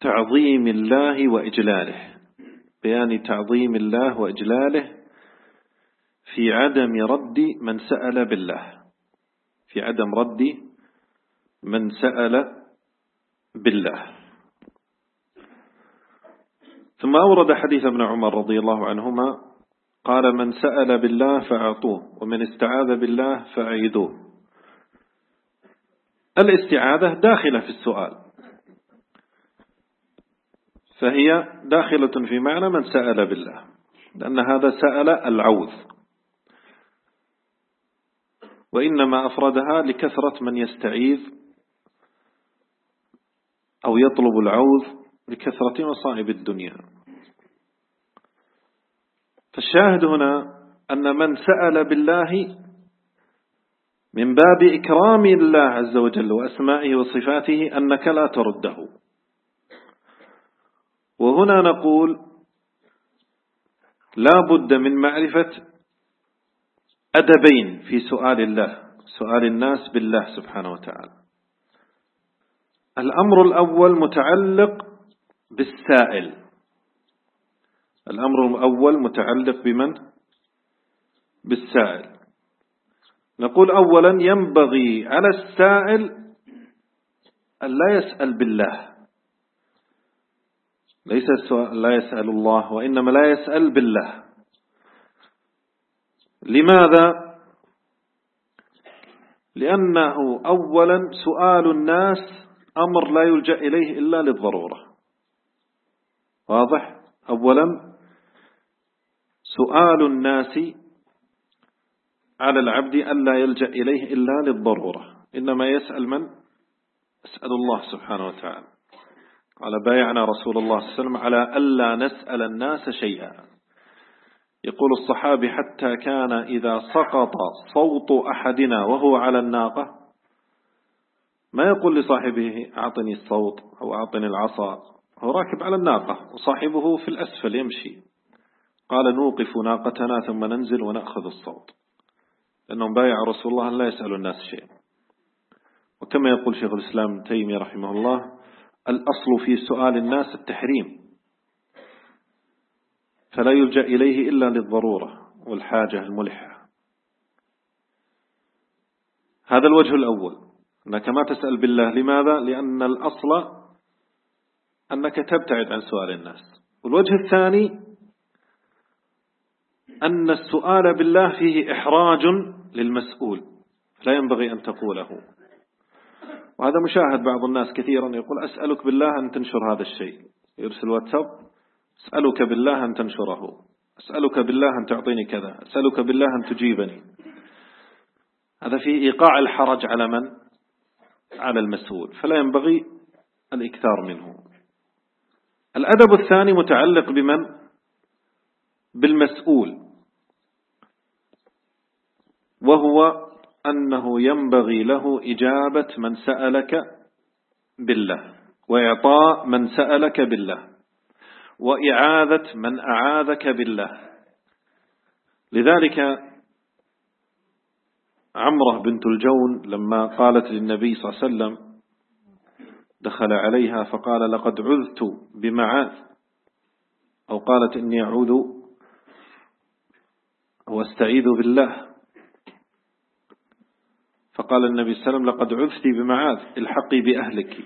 تعظيم الله وإجلاله. بيان تعظيم الله وإجلاله في عدم رد من سأل بالله. في عدم رد من سأل بالله. ثم أورد حديث ابن عمر رضي الله عنهما قال من سأل بالله فأعطوه ومن استعاذ بالله فأعيدوه. الاستعاذة داخلة في السؤال. فهي داخلة في معنى من سأل بالله لأن هذا سأل العوذ. وإنما أفردها لكثرة من يستعيذ أو يطلب العوذ لكثرة مصائب الدنيا. فالشاهد هنا أن من سأل بالله من باب إكرام الله عز وجل وأسمائه وصفاته أنك لا ترده. وهنا نقول لا بد من معرفة أدبين في سؤال الله سؤال الناس بالله سبحانه وتعالى. الأمر الأول متعلق بالسائل. الأمر الأول متعلق بمن؟ بالسائل. نقول أولا ينبغي على السائل أن لا يسأل بالله. ليس السؤال لا يسأل الله وإنما لا يسأل بالله. لماذا؟ لأنه أولا سؤال الناس أمر لا يلجأ إليه إلا للضرورة. واضح؟ أولا سؤال الناس على العبد أن لا يلجأ إليه إلا للضرورة. إنما يسأل من؟ اسأل الله سبحانه وتعالى. قال بايعنا رسول الله صلى الله عليه وسلم على ألا نسأل الناس شيئا. يقول الصحابي حتى كان إذا سقط صوت أحدنا وهو على الناقة ما يقول لصاحبه أعطني الصوت أو أعطني العصا؟ هو راكب على الناقة وصاحبه في الأسفل يمشي. قال نوقف ناقتنا ثم ننزل ونأخذ الصوت. لأنهم بايع رسول الله لا يسأل الناس شيء وكما يقول شيخ الإسلام تيمي رحمه الله الأصل في سؤال الناس التحريم. فلا يلجأ إليه إلا للضرورة والحاجة الملحة. هذا الوجه الأول. أنك ما تسأل بالله لماذا؟ لأن الأصل أنك تبتعد عن سؤال الناس. والوجه الثاني أن السؤال بالله فيه إحراج للمسؤول. لا ينبغي أن تقوله. وهذا مشاهد بعض الناس كثيرا يقول أسألك بالله أن تنشر هذا الشيء. يرسل واتساب أسألك بالله أن تنشره. أسألك بالله أن تعطيني كذا. أسألك بالله أن تجيبني. هذا فيه إيقاع الحرج على من؟ على المسؤول. فلا ينبغي الإكثار منه. الأدب الثاني متعلق بمن؟ بالمسؤول. وهو أنه ينبغي له إجابة من سألك بالله وإعطاء من سألك بالله وإعاذة من أعاذك بالله. لذلك عمرة بنت الجون لما قالت للنبي صلى الله عليه وسلم دخل عليها فقال لقد عذت بمعاذ. أو قالت إني أعوذ وأستعيذ بالله. فقال النبي صلى الله عليه وسلم لقد عذت بمعاذ الحقي بأهلك.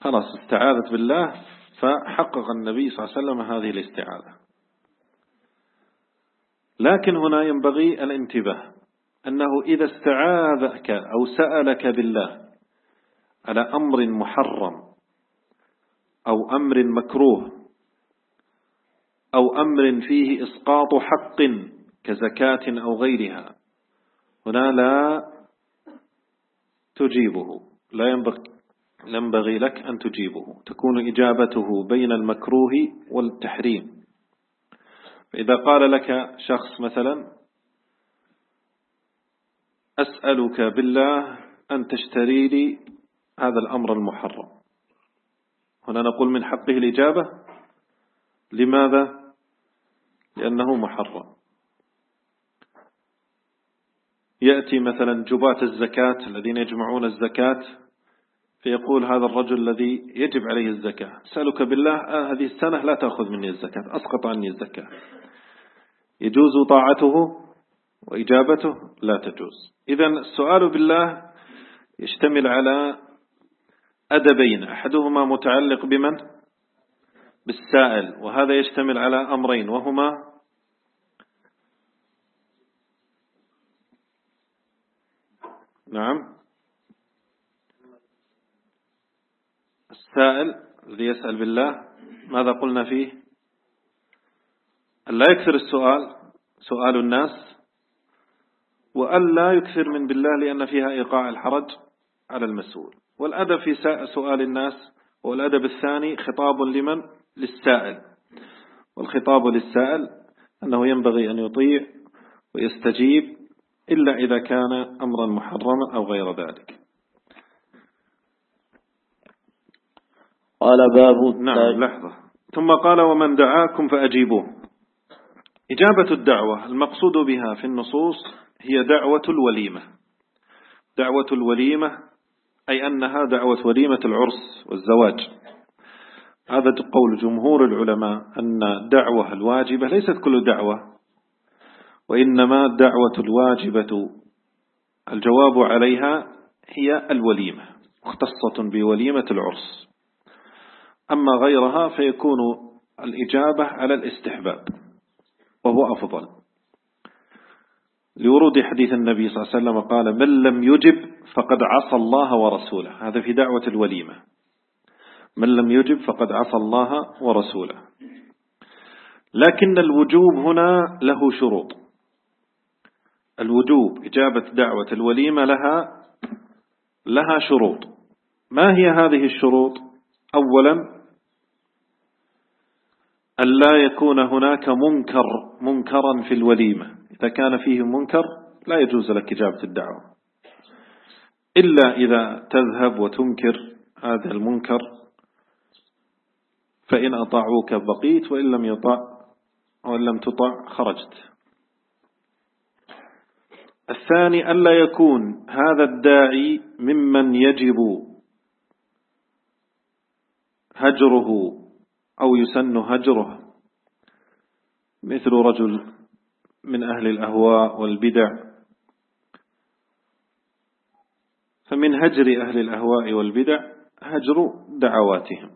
خلاص استعاذت بالله فحقق النبي صلى الله عليه وسلم هذه الاستعاذة. لكن هنا ينبغي الانتباه أنه إذا استعاذك أو سألك بالله على أمر محرم أو أمر مكروه أو أمر فيه إسقاط حق كزكاة أو غيرها هنا لا تجيبه لا ينبغي لك أن تجيبه. تكون إجابته بين المكروه والتحريم. فإذا قال لك شخص مثلا أسألك بالله أن تشتري لي هذا الأمر المحرم. هنا نقول من حقه الإجابة لماذا؟ لأنه محرم. يأتي مثلا جباة الزكاة الذين يجمعون الزكاة فيقول هذا الرجل الذي يجب عليه الزكاة أسألك بالله آه هذه السنة لا تأخذ مني الزكاة أسقط عني الزكاة. يجوز طاعته وإجابته؟ لا تجوز. إذا السؤال بالله يشتمل على أدبين أحدهما متعلق بمن؟ بالسائل وهذا يشتمل على أمرين وهما نعم. السائل الذي يسأل بالله ماذا قلنا فيه؟ أن لا يكثر السؤال سؤال الناس وأن لا يكثر من بالله لأن فيها إيقاع الحرج على المسؤول. والأدب في سؤال الناس والأدب الثاني خطاب لمن؟ للسائل. والخطاب للسائل أنه ينبغي أن يطيع ويستجيب إلا إذا كان أمرا محرما أو غير ذلك. قال باب نعم لحظة. ثم قال ومن دعاكم فأجيبوه. إجابة الدعوة المقصود بها في النصوص هي دعوة الوليمة. دعوة الوليمة أي أنها دعوة وليمة العرس والزواج. هذا قول جمهور العلماء أن الدعوة الواجبة ليست كل دعوة وإنما الدعوة الواجبة الجواب عليها هي الوليمة مختصة بوليمة العرس. أما غيرها فيكون الإجابة على الاستحباب وهو أفضل. لورود حديث النبي صلى الله عليه وسلم قال من لم يجب فقد عصى الله ورسوله. هذا في دعوة الوليمة. من لم يجب فقد عصى الله ورسوله. لكن الوجوب هنا له شروط. الوجوب إجابة دعوة الوليمة لها لها شروط. ما هي هذه الشروط؟ أولا أن لا يكون هناك منكر منكرا في الوليمة. إذا كان فيه منكر لا يجوز لك إجابة الدعوة. إلا إذا تذهب وتنكر هذا المنكر فإن أطاعوك بقيت وإن لم يطع وإن لم تطع خرجت. الثاني ألا يكون هذا الداعي ممن يجب هجره أو يسن هجره. مثل رجل من أهل الأهواء والبدع. فمن هجر أهل الأهواء والبدع هجر دعواتهم.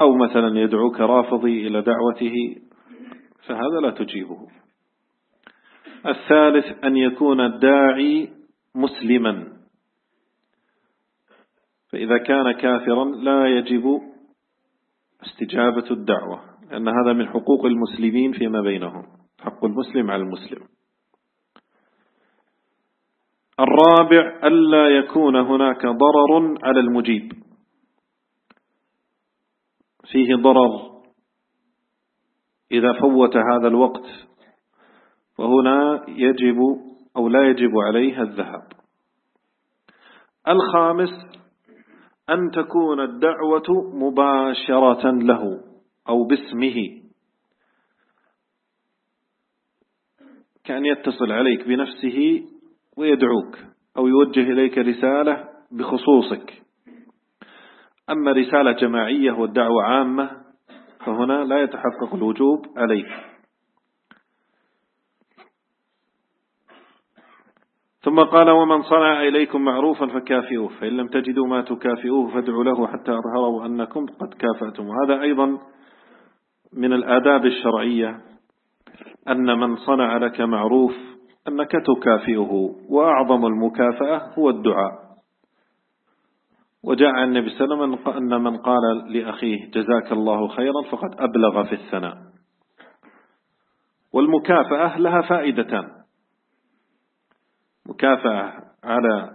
أو مثلا يدعوك رافضي إلى دعوته فهذا لا تجيبه. الثالث أن يكون الداعي مسلما. فإذا كان كافرا لا يجب استجابة الدعوة لأن هذا من حقوق المسلمين فيما بينهم حق المسلم على المسلم. الرابع ألا يكون هناك ضرر على المجيب. فيه ضرر. إذا فوت هذا الوقت فهنا يجب أو لا يجب عليه الذهاب الخامس أن تكون الدعوة مباشرة له أو باسمه. كأن يتصل عليك بنفسه ويدعوك أو يوجه إليك رسالة بخصوصك. أما رسالة جماعية والدعوة عامة فهنا لا يتحقق الوجوب عليك ثم قال ومن صنع إليكم معروفا فكافئوه فإن لم تجدوا ما تكافئوه فادعوا له حتى أظهروا أنكم قد كافأتم. هذا أيضا من الآداب الشرعية أن من صنع لك معروف أنك تكافئه وأعظم المكافأة هو الدعاء. وجاء النبي صلى الله عليه وسلم أن من قال لأخيه جزاك الله خيرا فقد أبلغ في الثناء. والمكافأة لها فائدتان. مكافأة على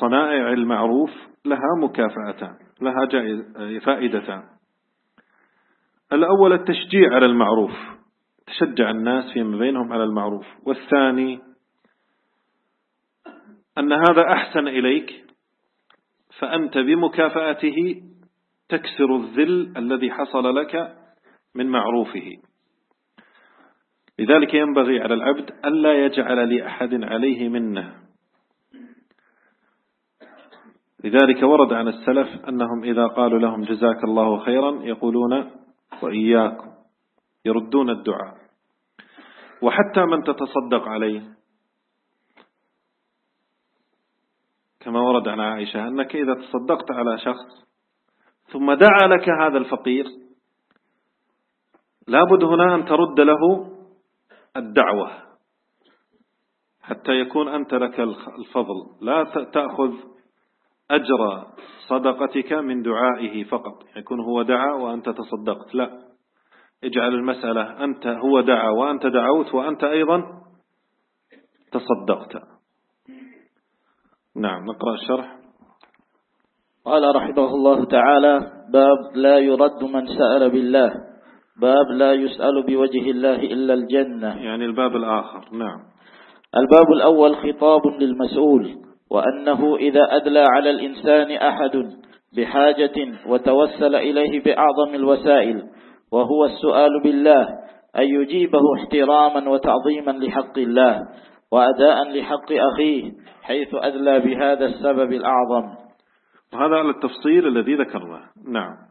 صنائع المعروف لها مكافأتان لها فائدتان الأول التشجيع على المعروف تشجع الناس فيما بينهم على المعروف. والثاني أن هذا أحسن إليك فأنت بمكافأته تكسر الذل الذي حصل لك من معروفه. لذلك ينبغي على العبد ألا يجعل لأحد عليه منة. لذلك ورد عن السلف أنهم إذا قالوا لهم جزاك الله خيرا يقولون وإياكم يردون الدعاء. وحتى من تتصدق عليه كما ورد عن عائشة أنك إذا تصدقت على شخص ثم دعا لك هذا الفقير لابد هنا أن ترد له الدعوة حتى يكون أنت لك الفضل. لا تأخذ أجر صدقتك من دعائه فقط. يكون هو دعا وأنت تصدقت. لا. اجعل المسألة أنت هو دعا وأنت دعوت وأنت أيضا تصدقت. نعم نقرأ الشرح. قال رحمه الله تعالى باب لا يرد من سأل بالله. باب لا يسأل بوجه الله إلا الجنة. يعني الباب الآخر نعم. الباب الأول خطاب للمسؤول وأنه إذا أدلى على الإنسان أحد بحاجة وتوسل إليه بأعظم الوسائل وهو السؤال بالله أن يجيبه احتراما وتعظيما لحق الله وأداء لحق أخيه حيث أدلى بهذا السبب الأعظم. وهذا على التفصيل الذي ذكرناه نعم.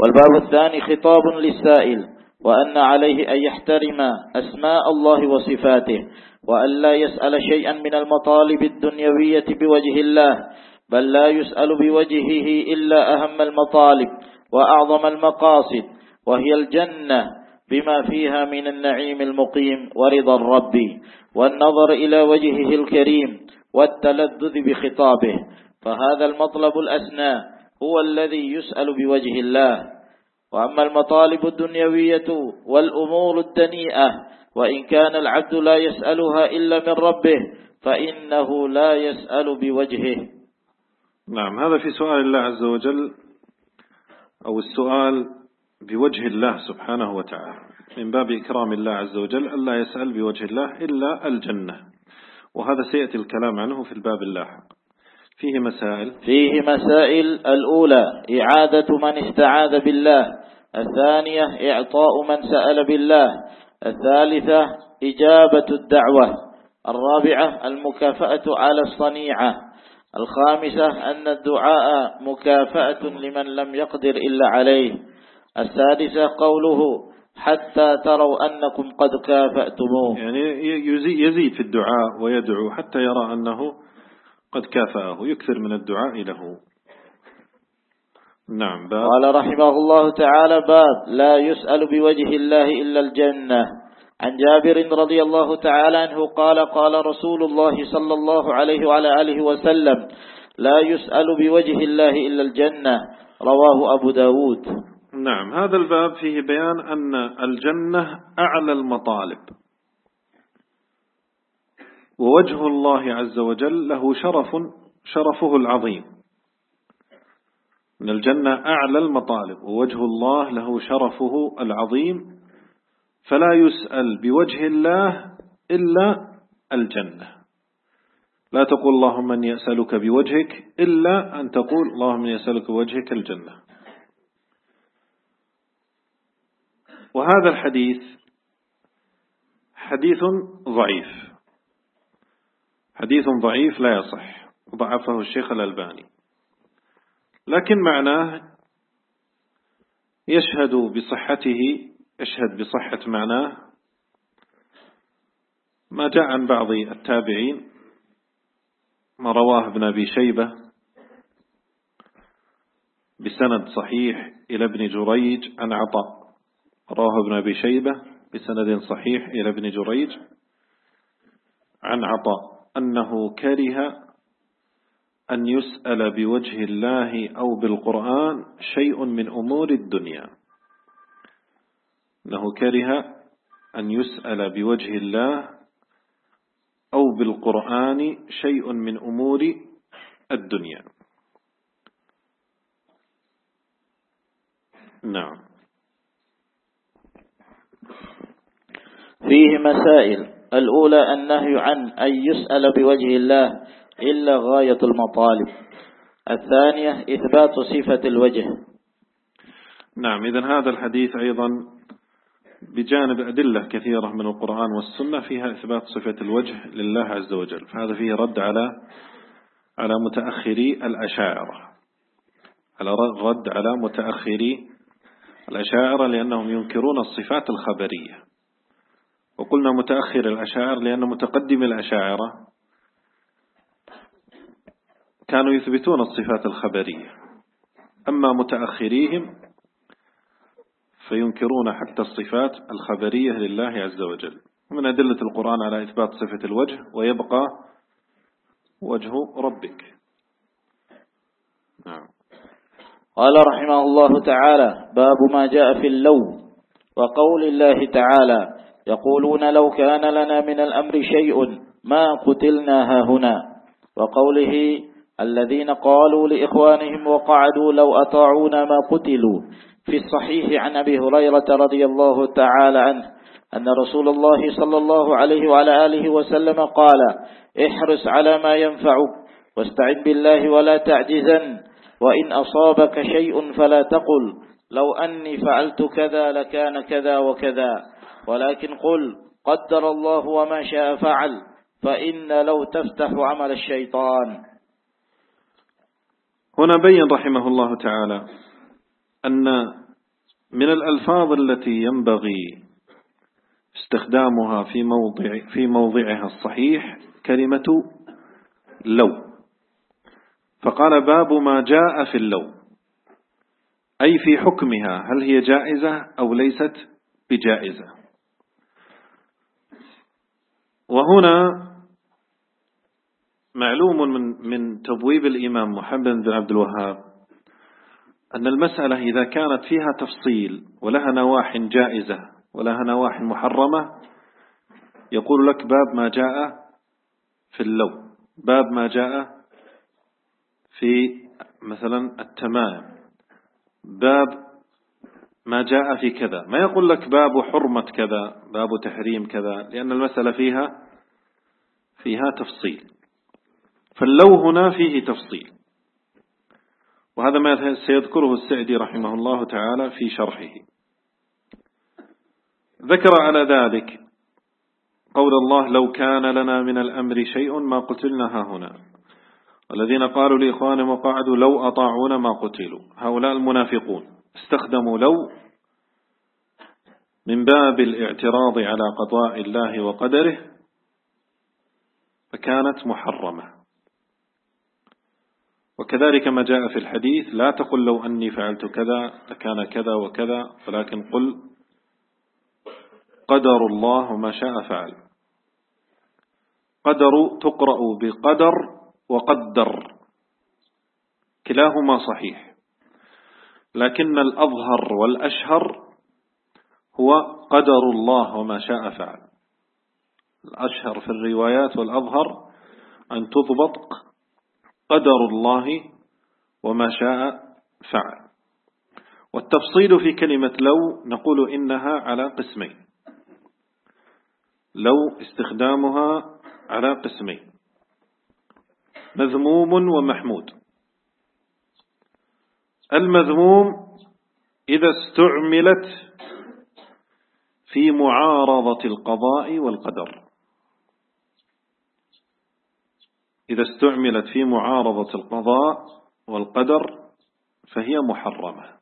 والباب الثاني خطاب للسائل وأن عليه أن يحترم أسماء الله وصفاته وأن لا يسأل شيئا من المطالب الدنيوية بوجه الله بل لا يسأل بوجهه إلا أهم المطالب وأعظم المقاصد وهي الجنة بما فيها من النعيم المقيم ورضا الرب والنظر إلى وجهه الكريم والتلذذ بخطابه فهذا المطلب الأسنى هو الذي يسأل بوجه الله. وأما المطالب الدنيوية والأمور الدنيئة وإن كان العبد لا يسألها إلا من ربه فإنه لا يسأل بوجهه. نعم هذا في سؤال الله عز وجل أو السؤال بوجه الله سبحانه وتعالى. من باب إكرام الله عز وجل ألا يسأل بوجه الله إلا الجنة. وهذا سيأتي الكلام عنه في الباب اللاحق. فيه مسائل. فيه مسائل الأولى إعادة من استعاذ بالله. الثانية إعطاء من سأل بالله. الثالثة إجابة الدعوة. الرابعة المكافأة على الصنيعة. الخامسة أن الدعاء مكافأة لمن لم يقدر إلا عليه. السادسة قوله حتى تروا أنكم قد كافأتموه. يعني يزيد في الدعاء ويدعو حتى يرى أنه قد كافأه. يكثر من الدعاء له. نعم باب. قال رحمه الله تعالى باب. لا يسأل بوجه الله إلا الجنة. عن جابر رضي الله تعالى عنه قال قال رسول الله صلى الله عليه وعلى آله وسلم لا يسأل بوجه الله إلا الجنة. رواه أبو داود. نعم هذا الباب فيه بيان أن الجنة أعلى المطالب. ووجه الله عز وجل له شرف شرفه العظيم. من الجنة أعلى المطالب ووجه الله له شرفه العظيم. فلا يسأل بوجه الله إلا الجنة. لا تقول اللهم من يسألك بوجهك إلا أن تقول اللهم من يسألك بوجهك الجنة. وهذا الحديث حديث ضعيف. حديث ضعيف لا يصح. ضعفه الشيخ الألباني. لكن معناه يشهد بصحته يشهد بصحة معناه ما جاء عن بعض التابعين ما رواه ابن أبي شيبة بسند صحيح إلى ابن جريج عن عطاء. رواه ابن أبي شيبة بسند صحيح إلى ابن جريج عن عطاء. أنه كره أن يسأل بوجه الله أو بالقرآن شيء من أمور الدنيا. أنه كره أن يسأل بوجه الله أو بالقرآن شيء من أمور الدنيا. نعم. فيه مسائل. الأولى النهي عن أن يسأل بوجه الله إلا غاية المطالب. الثانية إثبات صفة الوجه. نعم إذا هذا الحديث أيضا بجانب أدلة كثيرة من القرآن والسنة فيها إثبات صفة الوجه لله عز وجل. فهذا فيه رد على على متأخري الأشاعرة. على رد على متأخري الأشاعرة لأنهم ينكرون الصفات الخبرية. وقلنا متأخر الأشاعر لأن متقدم الأشاعرة كانوا يثبتون الصفات الخبرية. أما متأخريهم فينكرون حتى الصفات الخبرية لله عز وجل. من أدلة القرآن على إثبات صفة الوجه ويبقى وجه ربك. نعم. قال رحمه الله تعالى باب ما جاء في اللو وقول الله تعالى يقولون لو كان لنا من الأمر شيء ما قتلنا هنا. وقوله الذين قالوا لإخوانهم وقعدوا لو أطاعونا ما قتلوا. في الصحيح عن أبي هريرة رضي الله تعالى عنه أن رسول الله صلى الله عليه وعلى آله وسلم قال احرص على ما ينفعك واستعن بالله ولا تعجزن وإن أصابك شيء فلا تقل لو أني فعلت كذا لكان كذا وكذا. ولكن قل قدر الله وما شاء فعل فإن لو تفتح عمل الشيطان. هنا بين رحمه الله تعالى أن من الألفاظ التي ينبغي استخدامها في موضع في موضعها الصحيح كلمة لو. فقال باب ما جاء في اللو. أي في حكمها هل هي جائزة أو ليست بجائزة؟ وهنا معلوم من من تبويب الإمام محمد بن عبد الوهاب أن المسألة إذا كانت فيها تفصيل ولها نواح جائزة ولها نواح محرمة يقول لك باب ما جاء في اللو باب ما جاء في مثلا التمام باب ما جاء في كذا ما يقول لك باب حرمة كذا باب تحريم كذا لأن المسألة فيها فيها تفصيل. فاللو هنا فيه تفصيل. وهذا ما سيذكره السعدي رحمه الله تعالى في شرحه. ذكر على ذلك قول الله لو كان لنا من الأمر شيء ما قتلنا هنا. الذين قالوا لإخوانهم وقعدوا لو أطاعونا ما قتلوا. هؤلاء المنافقون استخدموا لو من باب الاعتراض على قضاء الله وقدره فكانت محرمة. وكذلك ما جاء في الحديث لا تقل لو أني فعلت كذا لكان كذا وكذا ولكن قل قدر الله ما شاء فعل. قدر تقرأ بقدر وقدر. كلاهما صحيح. لكن الأظهر والأشهر هو قدر الله وما شاء فعل. الأشهر في الروايات والأظهر أن تضبط قدر الله وما شاء فعل. والتفصيل في كلمة لو نقول إنها على قسمين. لو استخدامها على قسمين. مذموم ومحمود. المذموم إذا استعملت في معارضة القضاء والقدر. إذا استعملت في معارضة القضاء والقدر فهي محرمة.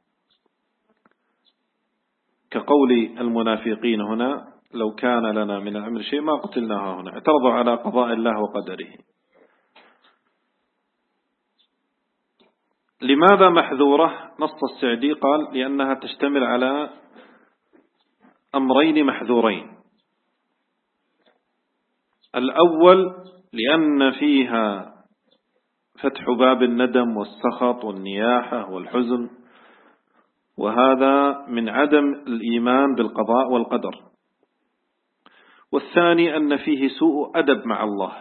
كقول المنافقين هنا لو كان لنا من الأمر شيء ما قتلناها هنا. اعترضوا على قضاء الله وقدره. لماذا محذورة؟ نص السعدي قال لأنها تشتمل على أمرين محذورين. الأول لأن فيها فتح باب الندم والسخط والنياحة والحزن وهذا من عدم الإيمان بالقضاء والقدر. والثاني أن فيه سوء أدب مع الله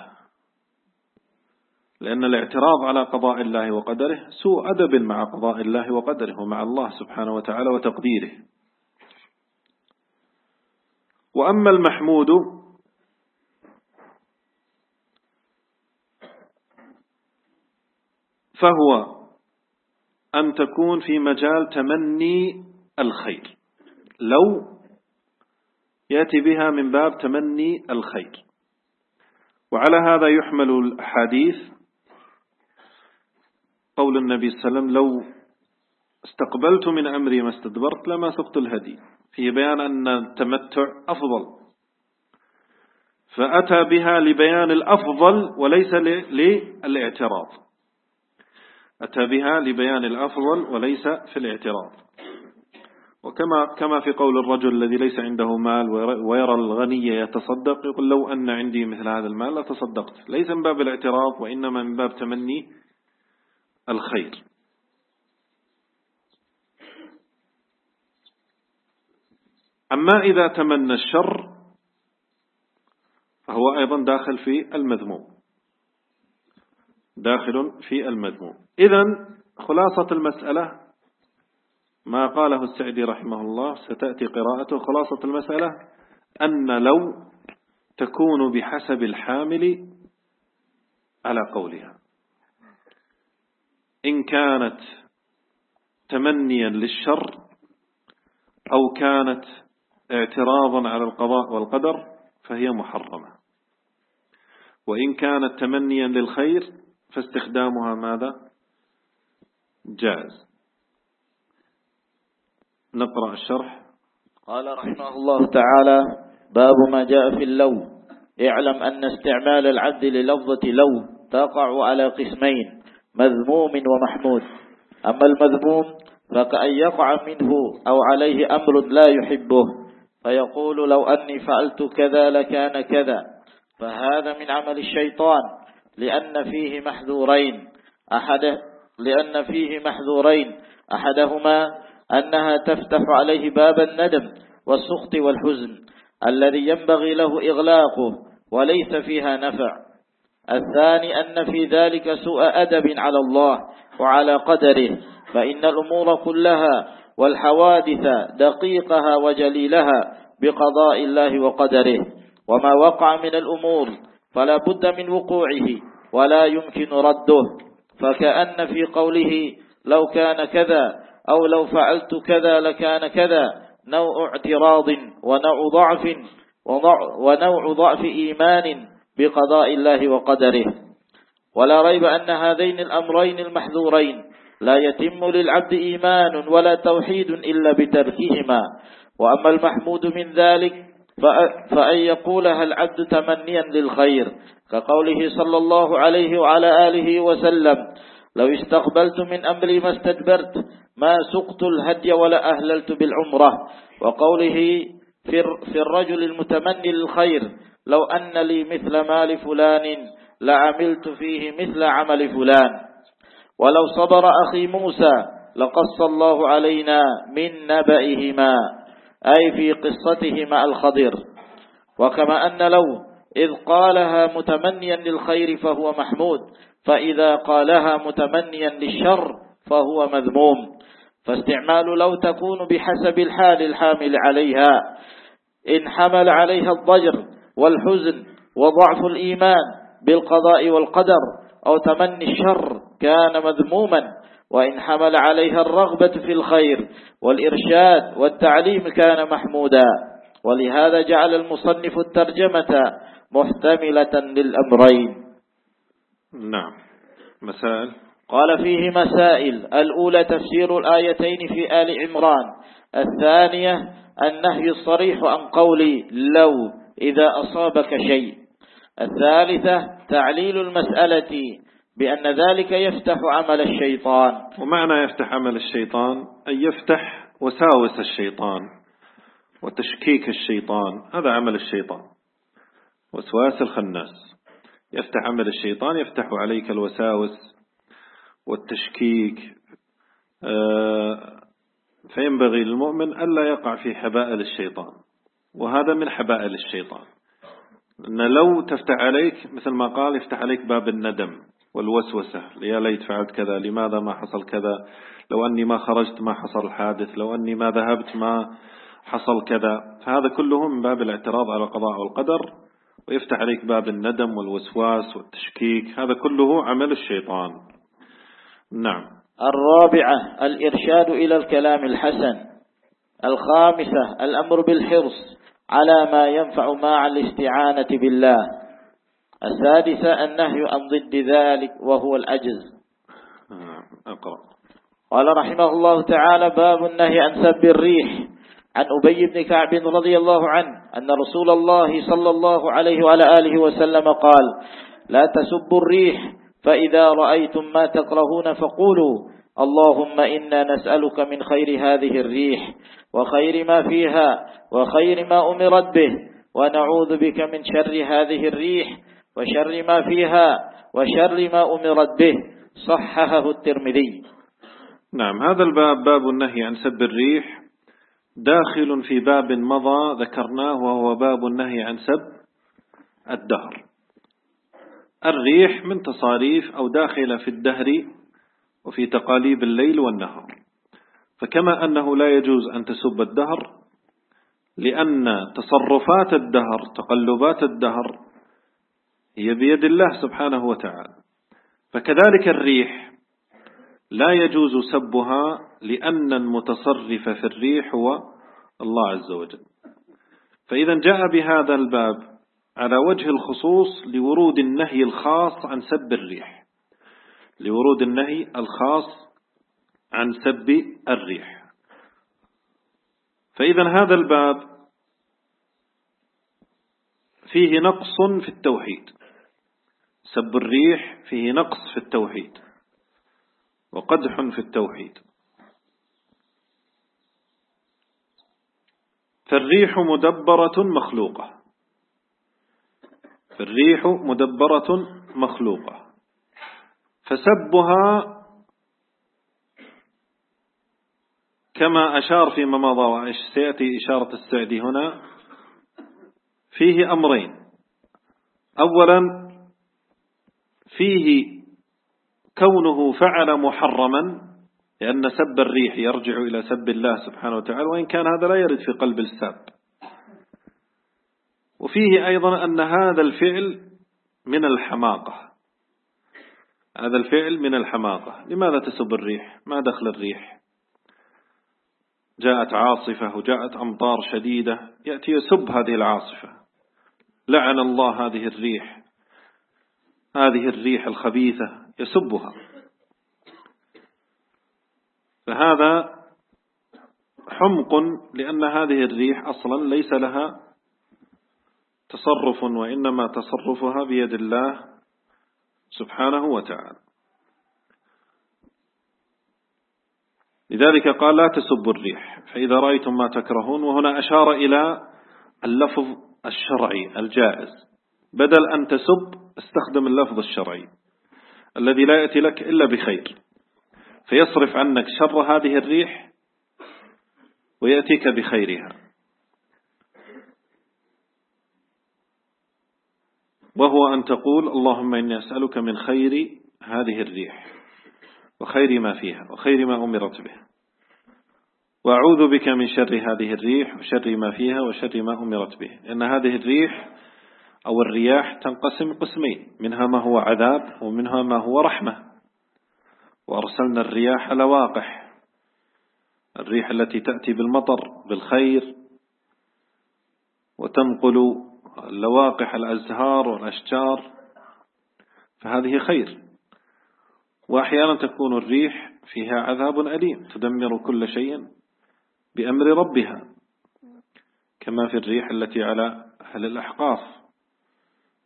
لأن الاعتراض على قضاء الله وقدره سوء أدب مع قضاء الله وقدره ومع الله سبحانه وتعالى وتقديره. وأما المحمود فهو أن تكون في مجال تمني الخير. لو يأتي بها من باب تمني الخير. وعلى هذا يحمل الحديث قول النبي صلى الله عليه وسلم لو استقبلت من أمري ما استدبرت لما سقت الهدي. في بيان أن التمتع أفضل. فأتى بها لبيان الأفضل وليس للإعتراض. أتى بها لبيان الأفضل وليس في الاعتراض. وكما كما في قول الرجل الذي ليس عنده مال ويرى الغني يتصدق يقول لو أن عندي مثل هذا المال لتصدقت. ليس من باب الاعتراض وإنما من باب تمني الخير. أما إذا تمنى الشر فهو أيضا داخل في المذموم. داخل في المذموم. إذا خلاصة المسألة ما قاله السعدي رحمه الله ستأتي قراءته. خلاصة المسألة أن لو تكون بحسب الحامل على قولها. إن كانت تمنيا للشر أو كانت اعتراضا على القضاء والقدر فهي محرمة. وإن كانت تمنيا للخير فاستخدامها ماذا؟ جائز. نقرأ الشرح. قال رحمه الله تعالى باب ما جاء في اللو. اعلم أن استعمال العبد للفظة لو تقع على قسمين مذموم ومحمود. أما المذموم فكأن يقع منه أو عليه أمر لا يحبه. فيقول لو أني فعلت كذا لكان كذا. فهذا من عمل الشيطان لأن فيه محذورين أحد لأن فيه محذورين. أحدهما أنها تفتح عليه باب الندم والسخط والحزن الذي ينبغي له إغلاقه وليس فيها نفع. الثاني أن في ذلك سوء أدب على الله وعلى قدره فإن الأمور كلها والحوادث دقيقها وجليلها بقضاء الله وقدره. وما وقع من الأمور فلا بد من وقوعه ولا يمكن رده. فكأن في قوله لو كان كذا أو لو فعلت كذا لكان كذا نوع اعتراض ونوع ضعف ونوع ضعف إيمان بقضاء الله وقدره. ولا ريب أن هذين الأمرين المحذورين لا يتم للعبد إيمان ولا توحيد إلا بتركهما. وأما المحمود من ذلك فأن يقولها العبد تمنيا للخير؟ كقوله صلى الله عليه وعلى آله وسلم لو استقبلت من أمري ما استدبرت ما سقت الهدي ولا أهللت بالعمرة. وقوله في الرجل المتمني للخير لو أن لي مثل مال فلان لعملت فيه مثل عمل فلان. ولو صبر أخي موسى لقص الله علينا من نبئهما أي في قصته مع الخضر وكما أن لو إذ قالها متمنيا للخير فهو محمود فإذا قالها متمنيا للشر فهو مذموم. فاستعمال لو تكون بحسب الحال الحامل عليها. إن حمل عليها الضجر والحزن وضعف الإيمان بالقضاء والقدر أو تمني الشر كان مذموما. وإن حمل عليها الرغبة في الخير والإرشاد والتعليم كان محمودا. ولهذا جعل المصنف الترجمة محتملة للأمرين. نعم. مسائل؟ قال فيه مسائل. الأولى تفسير الآيتين في آل عمران. الثانية النهي الصريح عن قول لو إذا أصابك شيء. الثالثة تعليل المسألة بأن ذلك يفتح عمل الشيطان. ومعنى يفتح عمل الشيطان؟ أن يفتح وساوس الشيطان وتشكيك الشيطان. هذا عمل الشيطان. وسواس الخناس. يفتح عمل الشيطان يفتح عليك الوساوس والتشكيك. آه، فينبغي للمؤمن ألا يقع في حبائل الشيطان وهذا من حبائل الشيطان. أن لو تفتح عليك مثل ما قال يفتح عليك باب الندم والوسوسة. يا ليت فعلت كذا لماذا ما حصل كذا؟ لو أني ما خرجت ما حصل الحادث لو أني ما ذهبت ما حصل كذا. فهذا كله من باب الاعتراض على القضاء والقدر. ويفتح عليك باب الندم والوسواس والتشكيك. هذا كله عمل الشيطان. نعم. الرابعة الإرشاد إلى الكلام الحسن. الخامسة الأمر بالحرص على ما ينفع مع الاستعانة بالله. السادسة النهي عن ضد ذلك وهو العجز نعم، أقرأ. قال رحمه الله تعالى باب النهي عن سب الريح. عن أبي بن كعب رضي الله عنه أن رسول الله صلى الله عليه وعلى آله وسلم قال لا تسبوا الريح فإذا رأيتم ما تكرهون فقولوا اللهم إنا نسألك من خير هذه الريح وخير ما فيها وخير ما أمرت به ونعوذ بك من شر هذه الريح وشر ما فيها وشر ما أمرت به. صححه الترمذي. نعم هذا الباب باب النهي عن سب الريح داخل في باب مضى ذكرناه وهو باب النهي عن سب الدهر. الريح من تصاريف أو داخلة في الدهر وفي تقاليب الليل والنهار. فكما أنه لا يجوز أن تسب الدهر لأن تصرفات الدهر تقلبات الدهر هي بيد الله سبحانه وتعالى. فكذلك الريح لا يجوز سبها لأن المتصرف في الريح هو الله عز وجل. فإذا جاء بهذا الباب على وجه الخصوص لورود النهي الخاص عن سب الريح. لورود النهي الخاص عن سب الريح. فإذا هذا الباب فيه نقص في التوحيد. سب الريح فيه نقص في التوحيد. وقدح في التوحيد. فالريح مدبرة مخلوقة. فالريح مدبرة مخلوقة. فسبها كما أشار فيما مضى سيأتي إشارة السعدي هنا. فيه أمرين. أولا فيه كونه فعل محرما. لأن سب الريح يرجع إلى سب الله سبحانه وتعالى وإن كان هذا لا يرد في قلب الساب وفيه أيضا أن هذا الفعل من الحماقة. هذا الفعل من الحماقة. لماذا تسب الريح؟ ما دخل الريح؟ جاءت عاصفة وجاءت أمطار شديدة يأتي يسب هذه العاصفة. لعن الله هذه الريح. هذه الريح الخبيثة يسبها. فهذا حمق لأن هذه الريح أصلا ليس لها تصرف وإنما تصرفها بيد الله سبحانه وتعالى. لذلك قال لا تسبوا الريح فإذا رأيتم ما تكرهون وهنا أشار إلى اللفظ الشرعي الجائز. بدل أن تسب استخدم اللفظ الشرعي الذي لا يأتي لك إلا بخير. فيصرف عنك شر هذه الريح ويأتيك بخيرها. وهو أن تقول اللهم إني أسألك من خير هذه الريح وخير ما فيها وخير ما أمرت به. وأعوذ بك من شر هذه الريح وشر ما فيها وشر ما أمرت به. لأن هذه الريح أو الرياح تنقسم قسمين منها ما هو عذاب ومنها ما هو رحمة. وأرسلنا الرياح لواقح الريح التي تأتي بالمطر بالخير. وتنقل لواقح الأزهار والأشجار. فهذه خير. وأحيانا تكون الريح فيها عذاب أليم تدمر كل شيء بأمر ربها. كما في الريح التي على أهل الأحقاف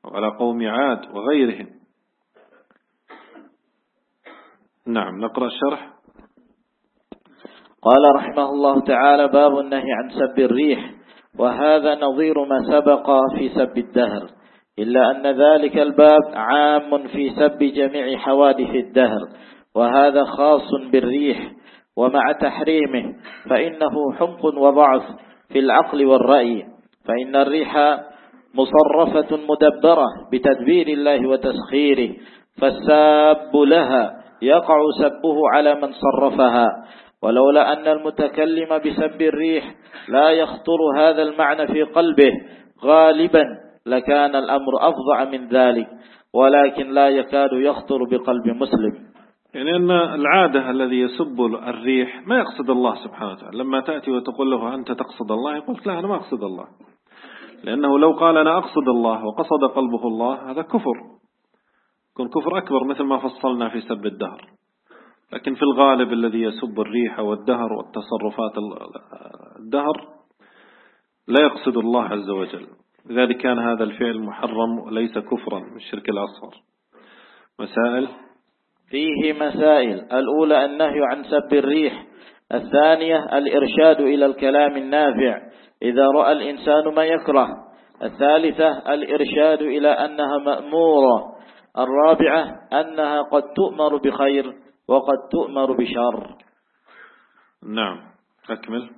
وعلى قوم عاد وغيرهم. نعم نقرأ الشرح. قال رحمه الله تعالى باب النهي عن سب الريح وهذا نظير ما سبق في سب الدهر إلا أن ذلك الباب عام في سب جميع حوادث الدهر وهذا خاص بالريح ومع تحريمه فإنه حمق وضعف في العقل والرأي فإن الريح مصرفة مدبرة بتدبير الله وتسخيره فالساب لها يقع سبه على من صرفها. ولولا أن المتكلم بسب الريح لا يخطر هذا المعنى في قلبه غالبا لكان الأمر أفضع من ذلك ولكن لا يكاد يخطر بقلب مسلم. يعني أن العادة الذي يسب الريح ما يقصد الله سبحانه وتعالى. لما تأتي وتقول له أنت تقصد الله يقول لا أنا ما أقصد الله. لأنه لو قال أنا أقصد الله وقصد قلبه الله هذا كفر. يكون كفر أكبر مثل ما فصلنا في سب الدهر. لكن في الغالب الذي يسب الريح والدهر والتصرفات الدهر لا يقصد الله عز وجل. لذلك كان هذا الفعل محرم وليس كفرا من الشرك الأصغر. مسائل؟ فيه مسائل. الأولى النهي عن سب الريح. الثانية الإرشاد إلى الكلام النافع. إذا رأى الإنسان ما يكره. الثالثة الإرشاد إلى أنها مأمورة. الرابعة أنها قد تؤمر بخير وقد تؤمر بشر. نعم أكمل.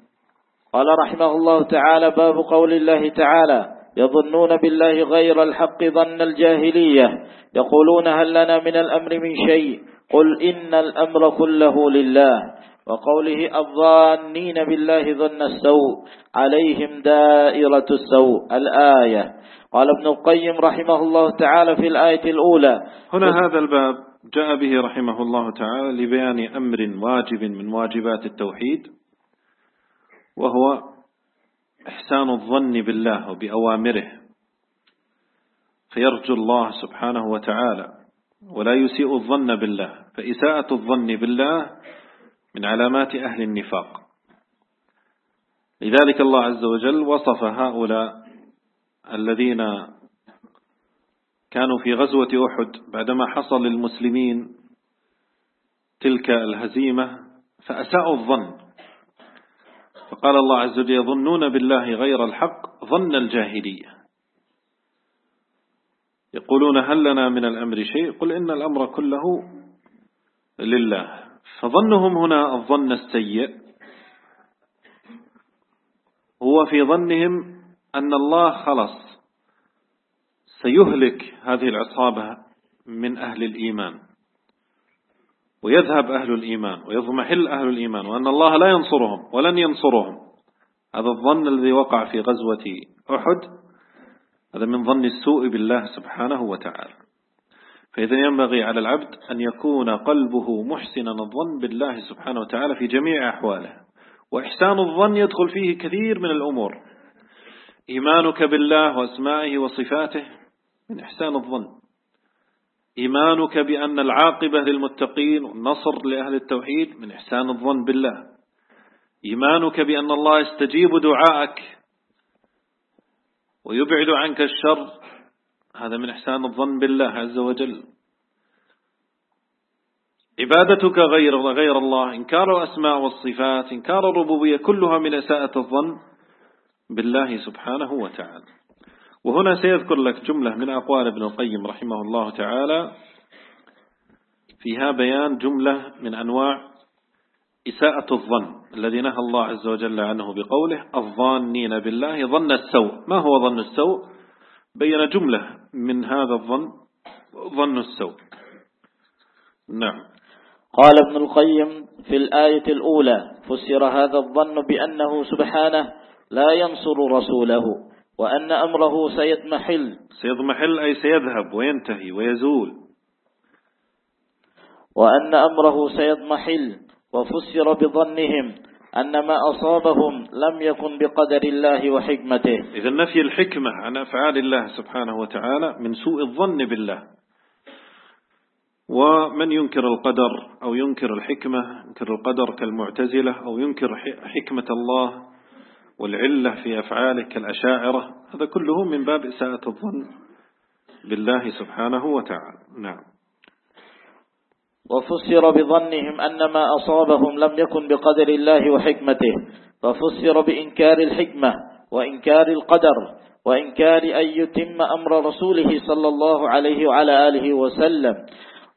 قال رحمه الله تعالى باب قول الله تعالى يظنون بالله غير الحق ظن الجاهلية. يقولون هل لنا من الأمر من شيء؟ قل إن الأمر كله لله. وقوله الظانين بالله ظن السوء عليهم دائرة السوء الآية. قال ابن القيم رحمه الله تعالى في الآية الأولى. هنا هذا الباب جاء به رحمه الله تعالى لبيان أمر واجب من واجبات التوحيد وهو إحسان الظن بالله وبأوامره. فيرجو الله سبحانه وتعالى ولا يسيء الظن بالله. فإساءة الظن بالله من علامات أهل النفاق. لذلك الله عز وجل وصف هؤلاء الذين كانوا في غزوة أحد بعدما حصل للمسلمين تلك الهزيمة فأساءوا الظن. فقال الله عز وجل يظنون بالله غير الحق ظن الجاهلية. يقولون هل لنا من الأمر شيء؟ قل إن الأمر كله لله. فظنهم هنا الظن السيء. هو في ظنهم أن الله خلص سيهلك هذه العصابة من أهل الإيمان ويذهب أهل الإيمان ويضمحل أهل الإيمان وأن الله لا ينصرهم ولن ينصرهم. هذا الظن الذي وقع في غزوة أحد هذا من ظن السوء بالله سبحانه وتعالى. فإذا ينبغي على العبد أن يكون قلبه محسنا الظن بالله سبحانه وتعالى في جميع أحواله. وإحسان الظن يدخل فيه كثير من الأمور. إيمانك بالله وأسمائه وصفاته من إحسان الظن. إيمانك بأن العاقبة للمتقين والنصر لأهل التوحيد من إحسان الظن بالله. إيمانك بأن الله يستجيب دعائك ويبعد عنك الشر هذا من إحسان الظن بالله عز وجل. عبادتك غير غير الله إنكار الأسماء والصفات إنكار الربوبية كلها من أساءة الظن بالله سبحانه وتعالى. وهنا سيذكر لك جملة من أقوال ابن القيم رحمه الله تعالى. فيها بيان جملة من أنواع إساءة الظن الذي نهى الله عز وجل عنه بقوله الظانين بالله ظن السوء. ما هو ظن السوء؟ بين جملة من هذا الظن ظن السوء. نعم. قال ابن القيم في الآية الأولى فسر هذا الظن بأنه سبحانه لا ينصر رسوله وأن أمره سيضمحل سيضمحل أي سيذهب وينتهي ويزول. وأن أمره سيضمحل وفسر بظنهم. أن ما أصابهم لم يكن بقدر الله وحكمته. إذا نفي الحكمة عن أفعال الله سبحانه وتعالى من سوء الظن بالله. ومن ينكر القدر أو ينكر الحكمة ينكر القدر كالمعتزلة أو ينكر حكمة الله والعلة في أفعاله كالأشاعرة هذا كله من باب إساءة الظن بالله سبحانه وتعالى. نعم. وفسر بظنهم أن ما أصابهم لم يكن بقدر الله وحكمته. ففسر بإنكار الحكمة وإنكار القدر وإنكار أن يتم أمر رسوله صلى الله عليه وعلى آله وسلم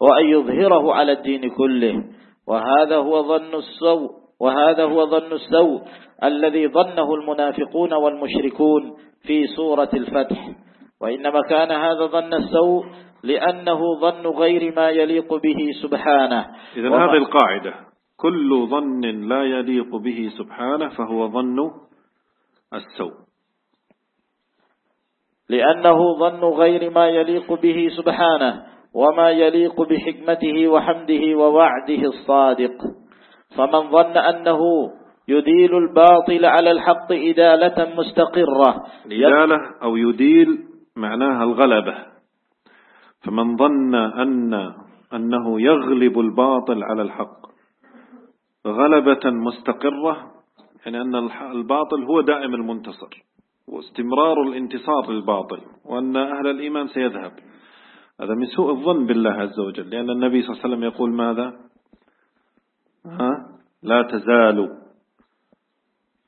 وأن يظهره على الدين كله. وهذا هو ظن السوء وهذا هو ظن السوء الذي ظنه المنافقون والمشركون في سورة الفتح. وإنما كان هذا ظن السوء لأنه ظن غير ما يليق به سبحانه. إذا هذه القاعدة كل ظن لا يليق به سبحانه فهو ظن السوء. لأنه ظن غير ما يليق به سبحانه وما يليق بحكمته وحمده ووعده الصادق. فمن ظن أنه يديل الباطل على الحق إدالة مستقرة إدالة أو يديل معناها الغلبة. فمن ظن أن أنه يغلب الباطل على الحق غلبة مستقرة يعني أن الباطل هو دائم المنتصر واستمرار الانتصار للباطل وأن أهل الإيمان سيذهب. هذا من سوء الظن بالله عز وجل لأن النبي صلى الله عليه وسلم يقول ماذا؟ ها؟ لا تزال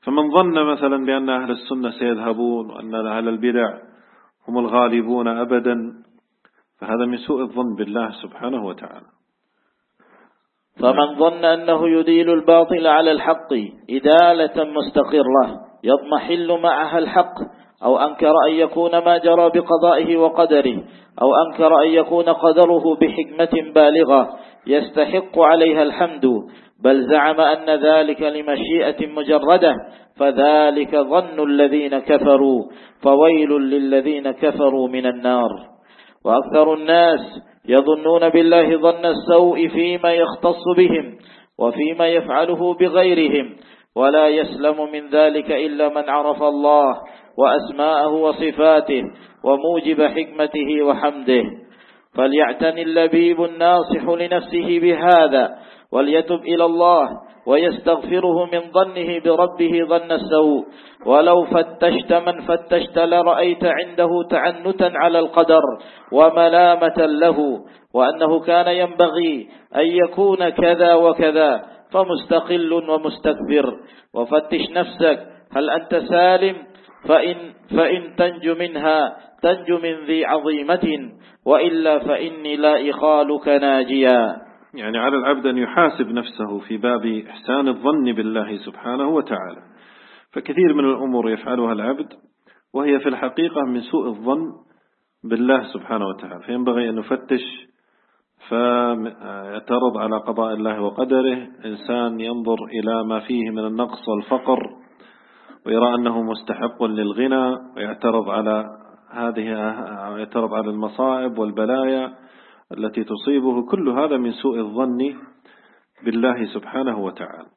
فمن ظن مثلا بأن أهل السنة سيذهبون وأن أهل البدع هم الغالبون أبدا. فهذا من سوء الظن بالله سبحانه وتعالى. فمن ظن أنه يديل الباطل على الحق إدالة مستقرة يضمحل معها الحق أو أنكر أن يكون ما جرى بقضائه وقدره أو أنكر أن يكون قدره بحكمة بالغة يستحق عليها الحمد. بل زعم أن ذلك لمشيئة مجردة فذلك ظن الذين كفروا فويل للذين كفروا من النار. وأكثر الناس يظنون بالله ظن السوء فيما يختص بهم وفيما يفعله بغيرهم ولا يسلم من ذلك إلا من عرف الله وأسماءه وصفاته وموجب حكمته وحمده. فليعتني اللبيب الناصح لنفسه بهذا وليتب إلى الله ويستغفره من ظنه بربه ظن السوء. ولو فتشت من فتشت لرأيت عنده تعنتا على القدر وملامة له وأنه كان ينبغي أن يكون كذا وكذا فمستقل ومستكبر. وفتش نفسك هل أنت سالم؟ فإن, فإن تنج منها تنج من ذي عظيمة وإلا فإني لا إخالك ناجيا. يعني على العبد أن يحاسب نفسه في باب إحسان الظن بالله سبحانه وتعالى. فكثير من الأمور يفعلها العبد وهي في الحقيقة من سوء الظن بالله سبحانه وتعالى. فينبغي أن نفتش فيعترض على قضاء الله وقدره. إنسان ينظر إلى ما فيه من النقص والفقر ويرى أنه مستحق للغنى ويعترض على هذه يعترض على المصائب والبلايا. التي تصيبه كل هذا من سوء الظن بالله سبحانه وتعالى.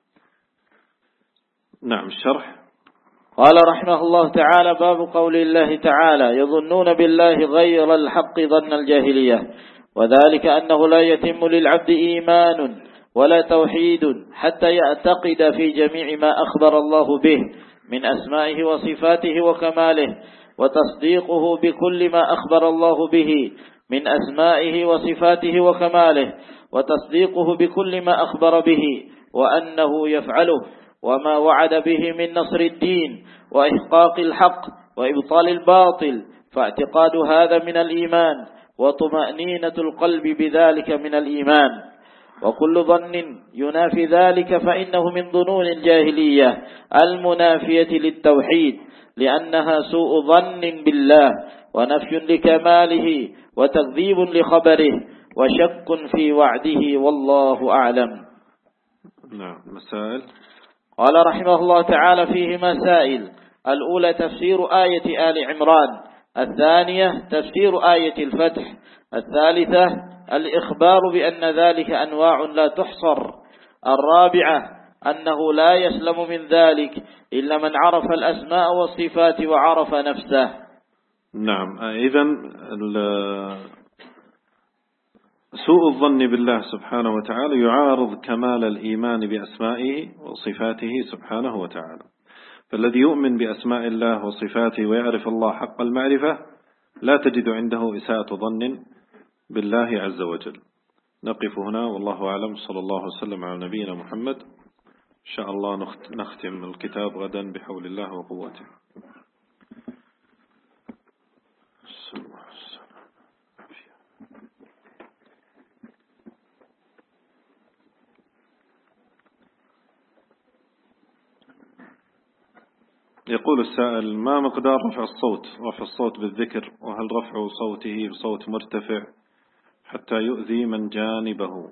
نعم الشرح. قال رحمه الله تعالى باب قول الله تعالى يظنون بالله غير الحق ظن الجاهلية وذلك أنه لا يتم للعبد إيمان ولا توحيد حتى يعتقد في جميع ما أخبر الله به من أسمائه وصفاته وكماله وتصديقه بكل ما أخبر الله به من أسمائه وصفاته وكماله وتصديقه بكل ما أخبر به وأنه يفعله وما وعد به من نصر الدين وإحقاق الحق وإبطال الباطل فاعتقاد هذا من الإيمان وطمأنينة القلب بذلك من الإيمان. وكل ظن ينافي ذلك فإنه من ظنون الجاهلية المنافية للتوحيد لأنها سوء ظن بالله ونفي لكماله وتكذيب لخبره وشك في وعده والله أعلم. نعم مسائل. قال رحمه الله تعالى فيه مسائل. الأولى تفسير آية آل عمران. الثانية تفسير آية الفتح. الثالثة الإخبار بأن ذلك أنواع لا تحصر. الرابعة أنه لا يسلم من ذلك إلا من عرف الأسماء والصفات وعرف نفسه. نعم. إذا سوء الظن بالله سبحانه وتعالى يعارض كمال الإيمان بأسمائه وصفاته سبحانه وتعالى. فالذي يؤمن بأسماء الله وصفاته ويعرف الله حق المعرفة لا تجد عنده إساءة ظن بالله عز وجل. نقف هنا والله أعلم. صلى الله وسلم على نبينا محمد. إن شاء الله نختم الكتاب غدا بحول الله وقوته. يقول السائل ما مقدار رفع الصوت؟ رفع الصوت بالذكر وهل رفع صوته بصوت مرتفع حتى يؤذي من جانبه؟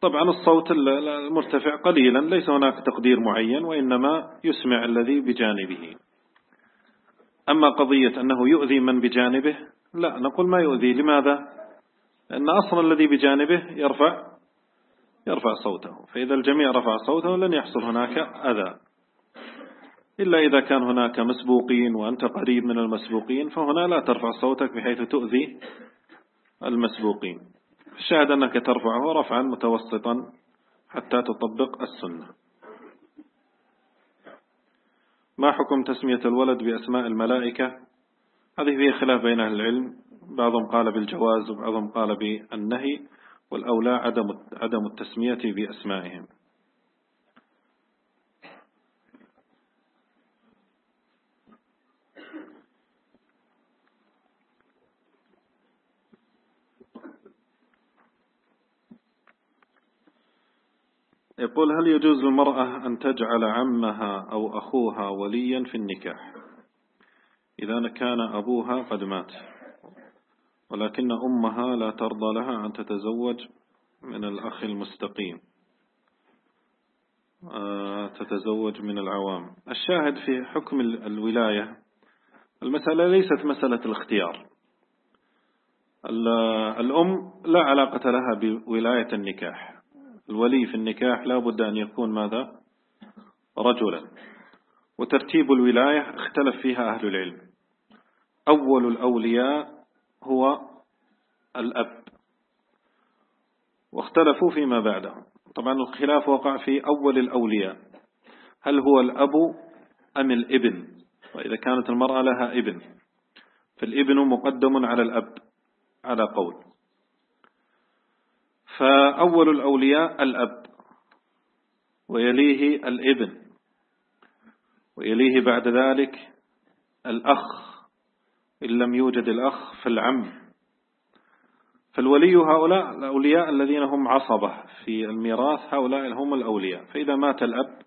طبعا الصوت المرتفع قليلا ليس هناك تقدير معين وإنما يسمع الذي بجانبه. أما قضية أنه يؤذي من بجانبه لا نقول ما يؤذي. لماذا؟ لأن أصلا الذي بجانبه يرفع يرفع صوته. فإذا الجميع رفع صوته لن يحصل هناك أذى. إلا إذا كان هناك مسبوقين وأنت قريب من المسبوقين فهنا لا ترفع صوتك بحيث تؤذي المسبوقين. الشاهد أنك ترفعه رفعا متوسطا حتى تطبق السنة. ما حكم تسمية الولد بأسماء الملائكة؟ هذه فيها خلاف بين أهل العلم. بعضهم قال بالجواز وبعضهم قال بالنهي والأولى عدم عدم التسمية بأسمائهم. يقول هل يجوز للمرأة أن تجعل عمها أو أخوها وليا في النكاح؟ إذا كان أبوها قد مات ولكن أمها لا ترضى لها أن تتزوج من الأخ المستقيم آه، تتزوج من العوام. الشاهد في حكم الولاية المسألة ليست مسألة الاختيار. الأم لا علاقة لها بولاية النكاح. الولي في النكاح لا بد أن يكون ماذا؟ رجلا. وترتيب الولاية اختلف فيها أهل العلم. أول الأولياء هو الأب. واختلفوا فيما بعده طبعا الخلاف وقع في أول الأولياء. هل هو الأب أم الابن؟ وإذا كانت المرأة لها ابن فالابن مقدم على الأب على قول. فأول الأولياء الأب ويليه الابن ويليه بعد ذلك الأخ إن لم يوجد الأخ فالعم. فالولي هؤلاء الأولياء الذين هم عصبة في الميراث هؤلاء هم الأولياء. فإذا مات الأب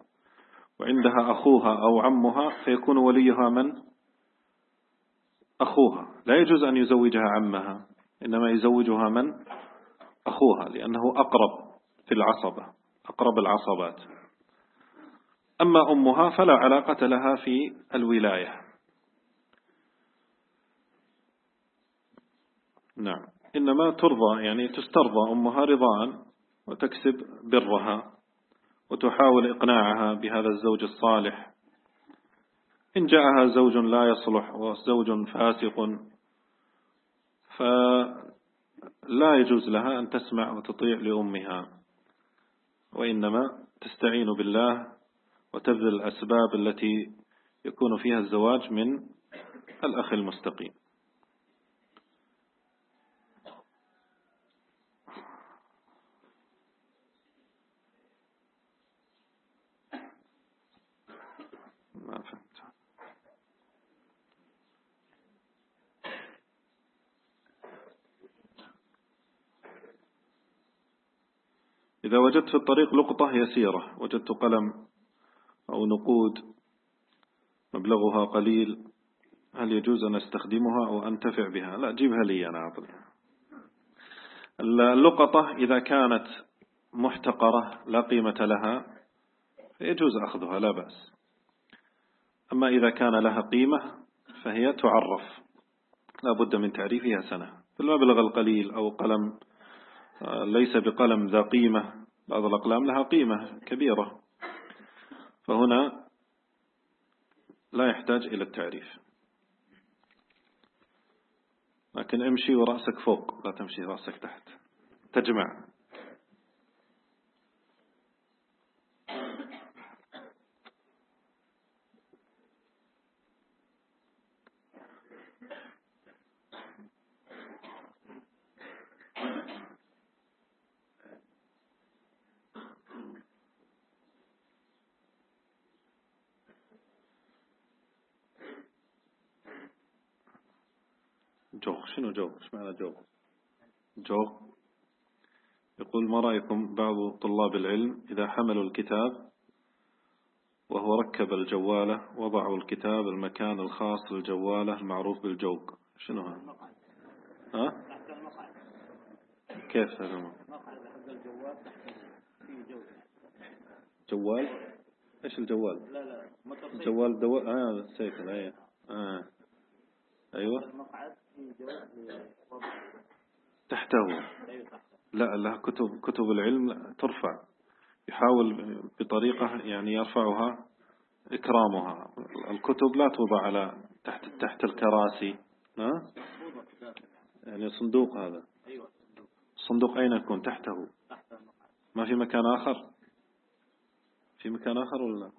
وعندها أخوها أو عمها فيكون وليها من؟ أخوها. لا يجوز أن يزوجها عمها إنما يزوجها من؟ أخوها لأنه أقرب في العصبة أقرب العصبات. أما أمها فلا علاقة لها في الولاية. نعم. إنما ترضى يعني تسترضى أمها رضاء وتكسب برها وتحاول إقناعها بهذا الزوج الصالح. إن جاءها زوج لا يصلح وزوج فاسق فلا يجوز لها أن تسمع وتطيع لأمها وإنما تستعين بالله وتبذل الأسباب التي يكون فيها الزواج من الأخ المستقيم ما فهمت إذا وجدت في الطريق لقطة يسيرة وجدت قلم أو نقود مبلغها قليل هل يجوز أن أستخدمها أو أنتفع بها؟ لا جيبها لي أنا أعطيها اللقطة إذا كانت محتقرة لا قيمة لها يجوز أخذها لا بأس. أما إذا كان لها قيمة فهي تعرف. لا بد من تعريفها سنة. في المبلغ القليل أو قلم آه، ليس بقلم ذا قيمة بعض الأقلام لها قيمة كبيرة. فهنا لا يحتاج إلى التعريف. لكن امشي ورأسك فوق لا تمشي رأسك تحت. تجمع. جوغ شنو جوغ إيش معنى جوغ جوغ يقول ما رأيكم بعض طلاب العلم إذا حملوا الكتاب وهو ركب الجوالة وضعوا الكتاب المكان الخاص للجوالة المعروف بالجوق؟ شنو هذا؟ ها؟ كيف هذا جوال؟ إيش الجوال؟ لا لا الجوال دو... آه السيكل إيه آه. أيوه. تحته لا لا كتب كتب العلم ترفع. يحاول بطريقة يعني يرفعها إكرامها. الكتب لا توضع على تحت تحت الكراسي ها؟ يعني صندوق هذا. الصندوق أين يكون؟ تحته. ما في مكان آخر؟ في مكان آخر ولا لا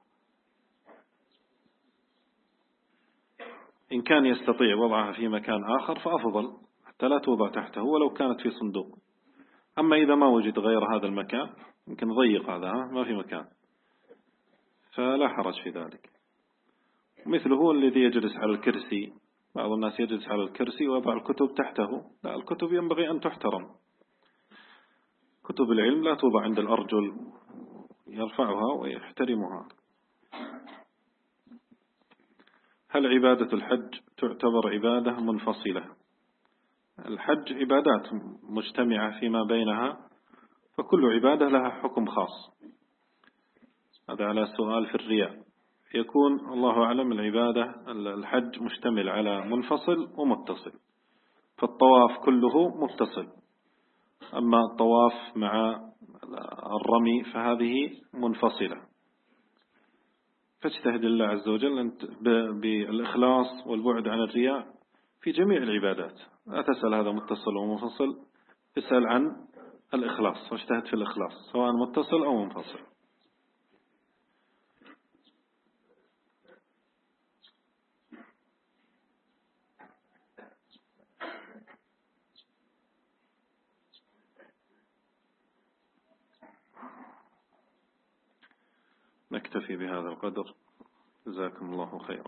إن كان يستطيع وضعها في مكان آخر فأفضل حتى لا توضع تحته ولو كانت في صندوق. أما إذا ما وجد غير هذا المكان يمكن ضيق هذا ما في مكان. فلا حرج في ذلك. مثله هو الذي يجلس على الكرسي. بعض الناس يجلس على الكرسي ويضع الكتب تحته. لا الكتب ينبغي أن تحترم. كتب العلم لا توضع عند الأرجل يرفعها ويحترمها. هل عبادة الحج تعتبر عبادة منفصلة؟ الحج عبادات مجتمعة فيما بينها فكل عبادة لها حكم خاص. هذا على سؤال في الرياء. يكون الله أعلم العبادة الحج مشتمل على منفصل ومتصل فالطواف كله متصل. أما الطواف مع الرمي فهذه منفصلة. فاجتهد الله عز وجل بالإخلاص والبعد عن الرياء في جميع العبادات. لا تسأل هذا متصل أو منفصل. اسأل عن الإخلاص واجتهد في الإخلاص سواء متصل أو منفصل. نكتفي بهذا القدر. جزاكم الله خيرا.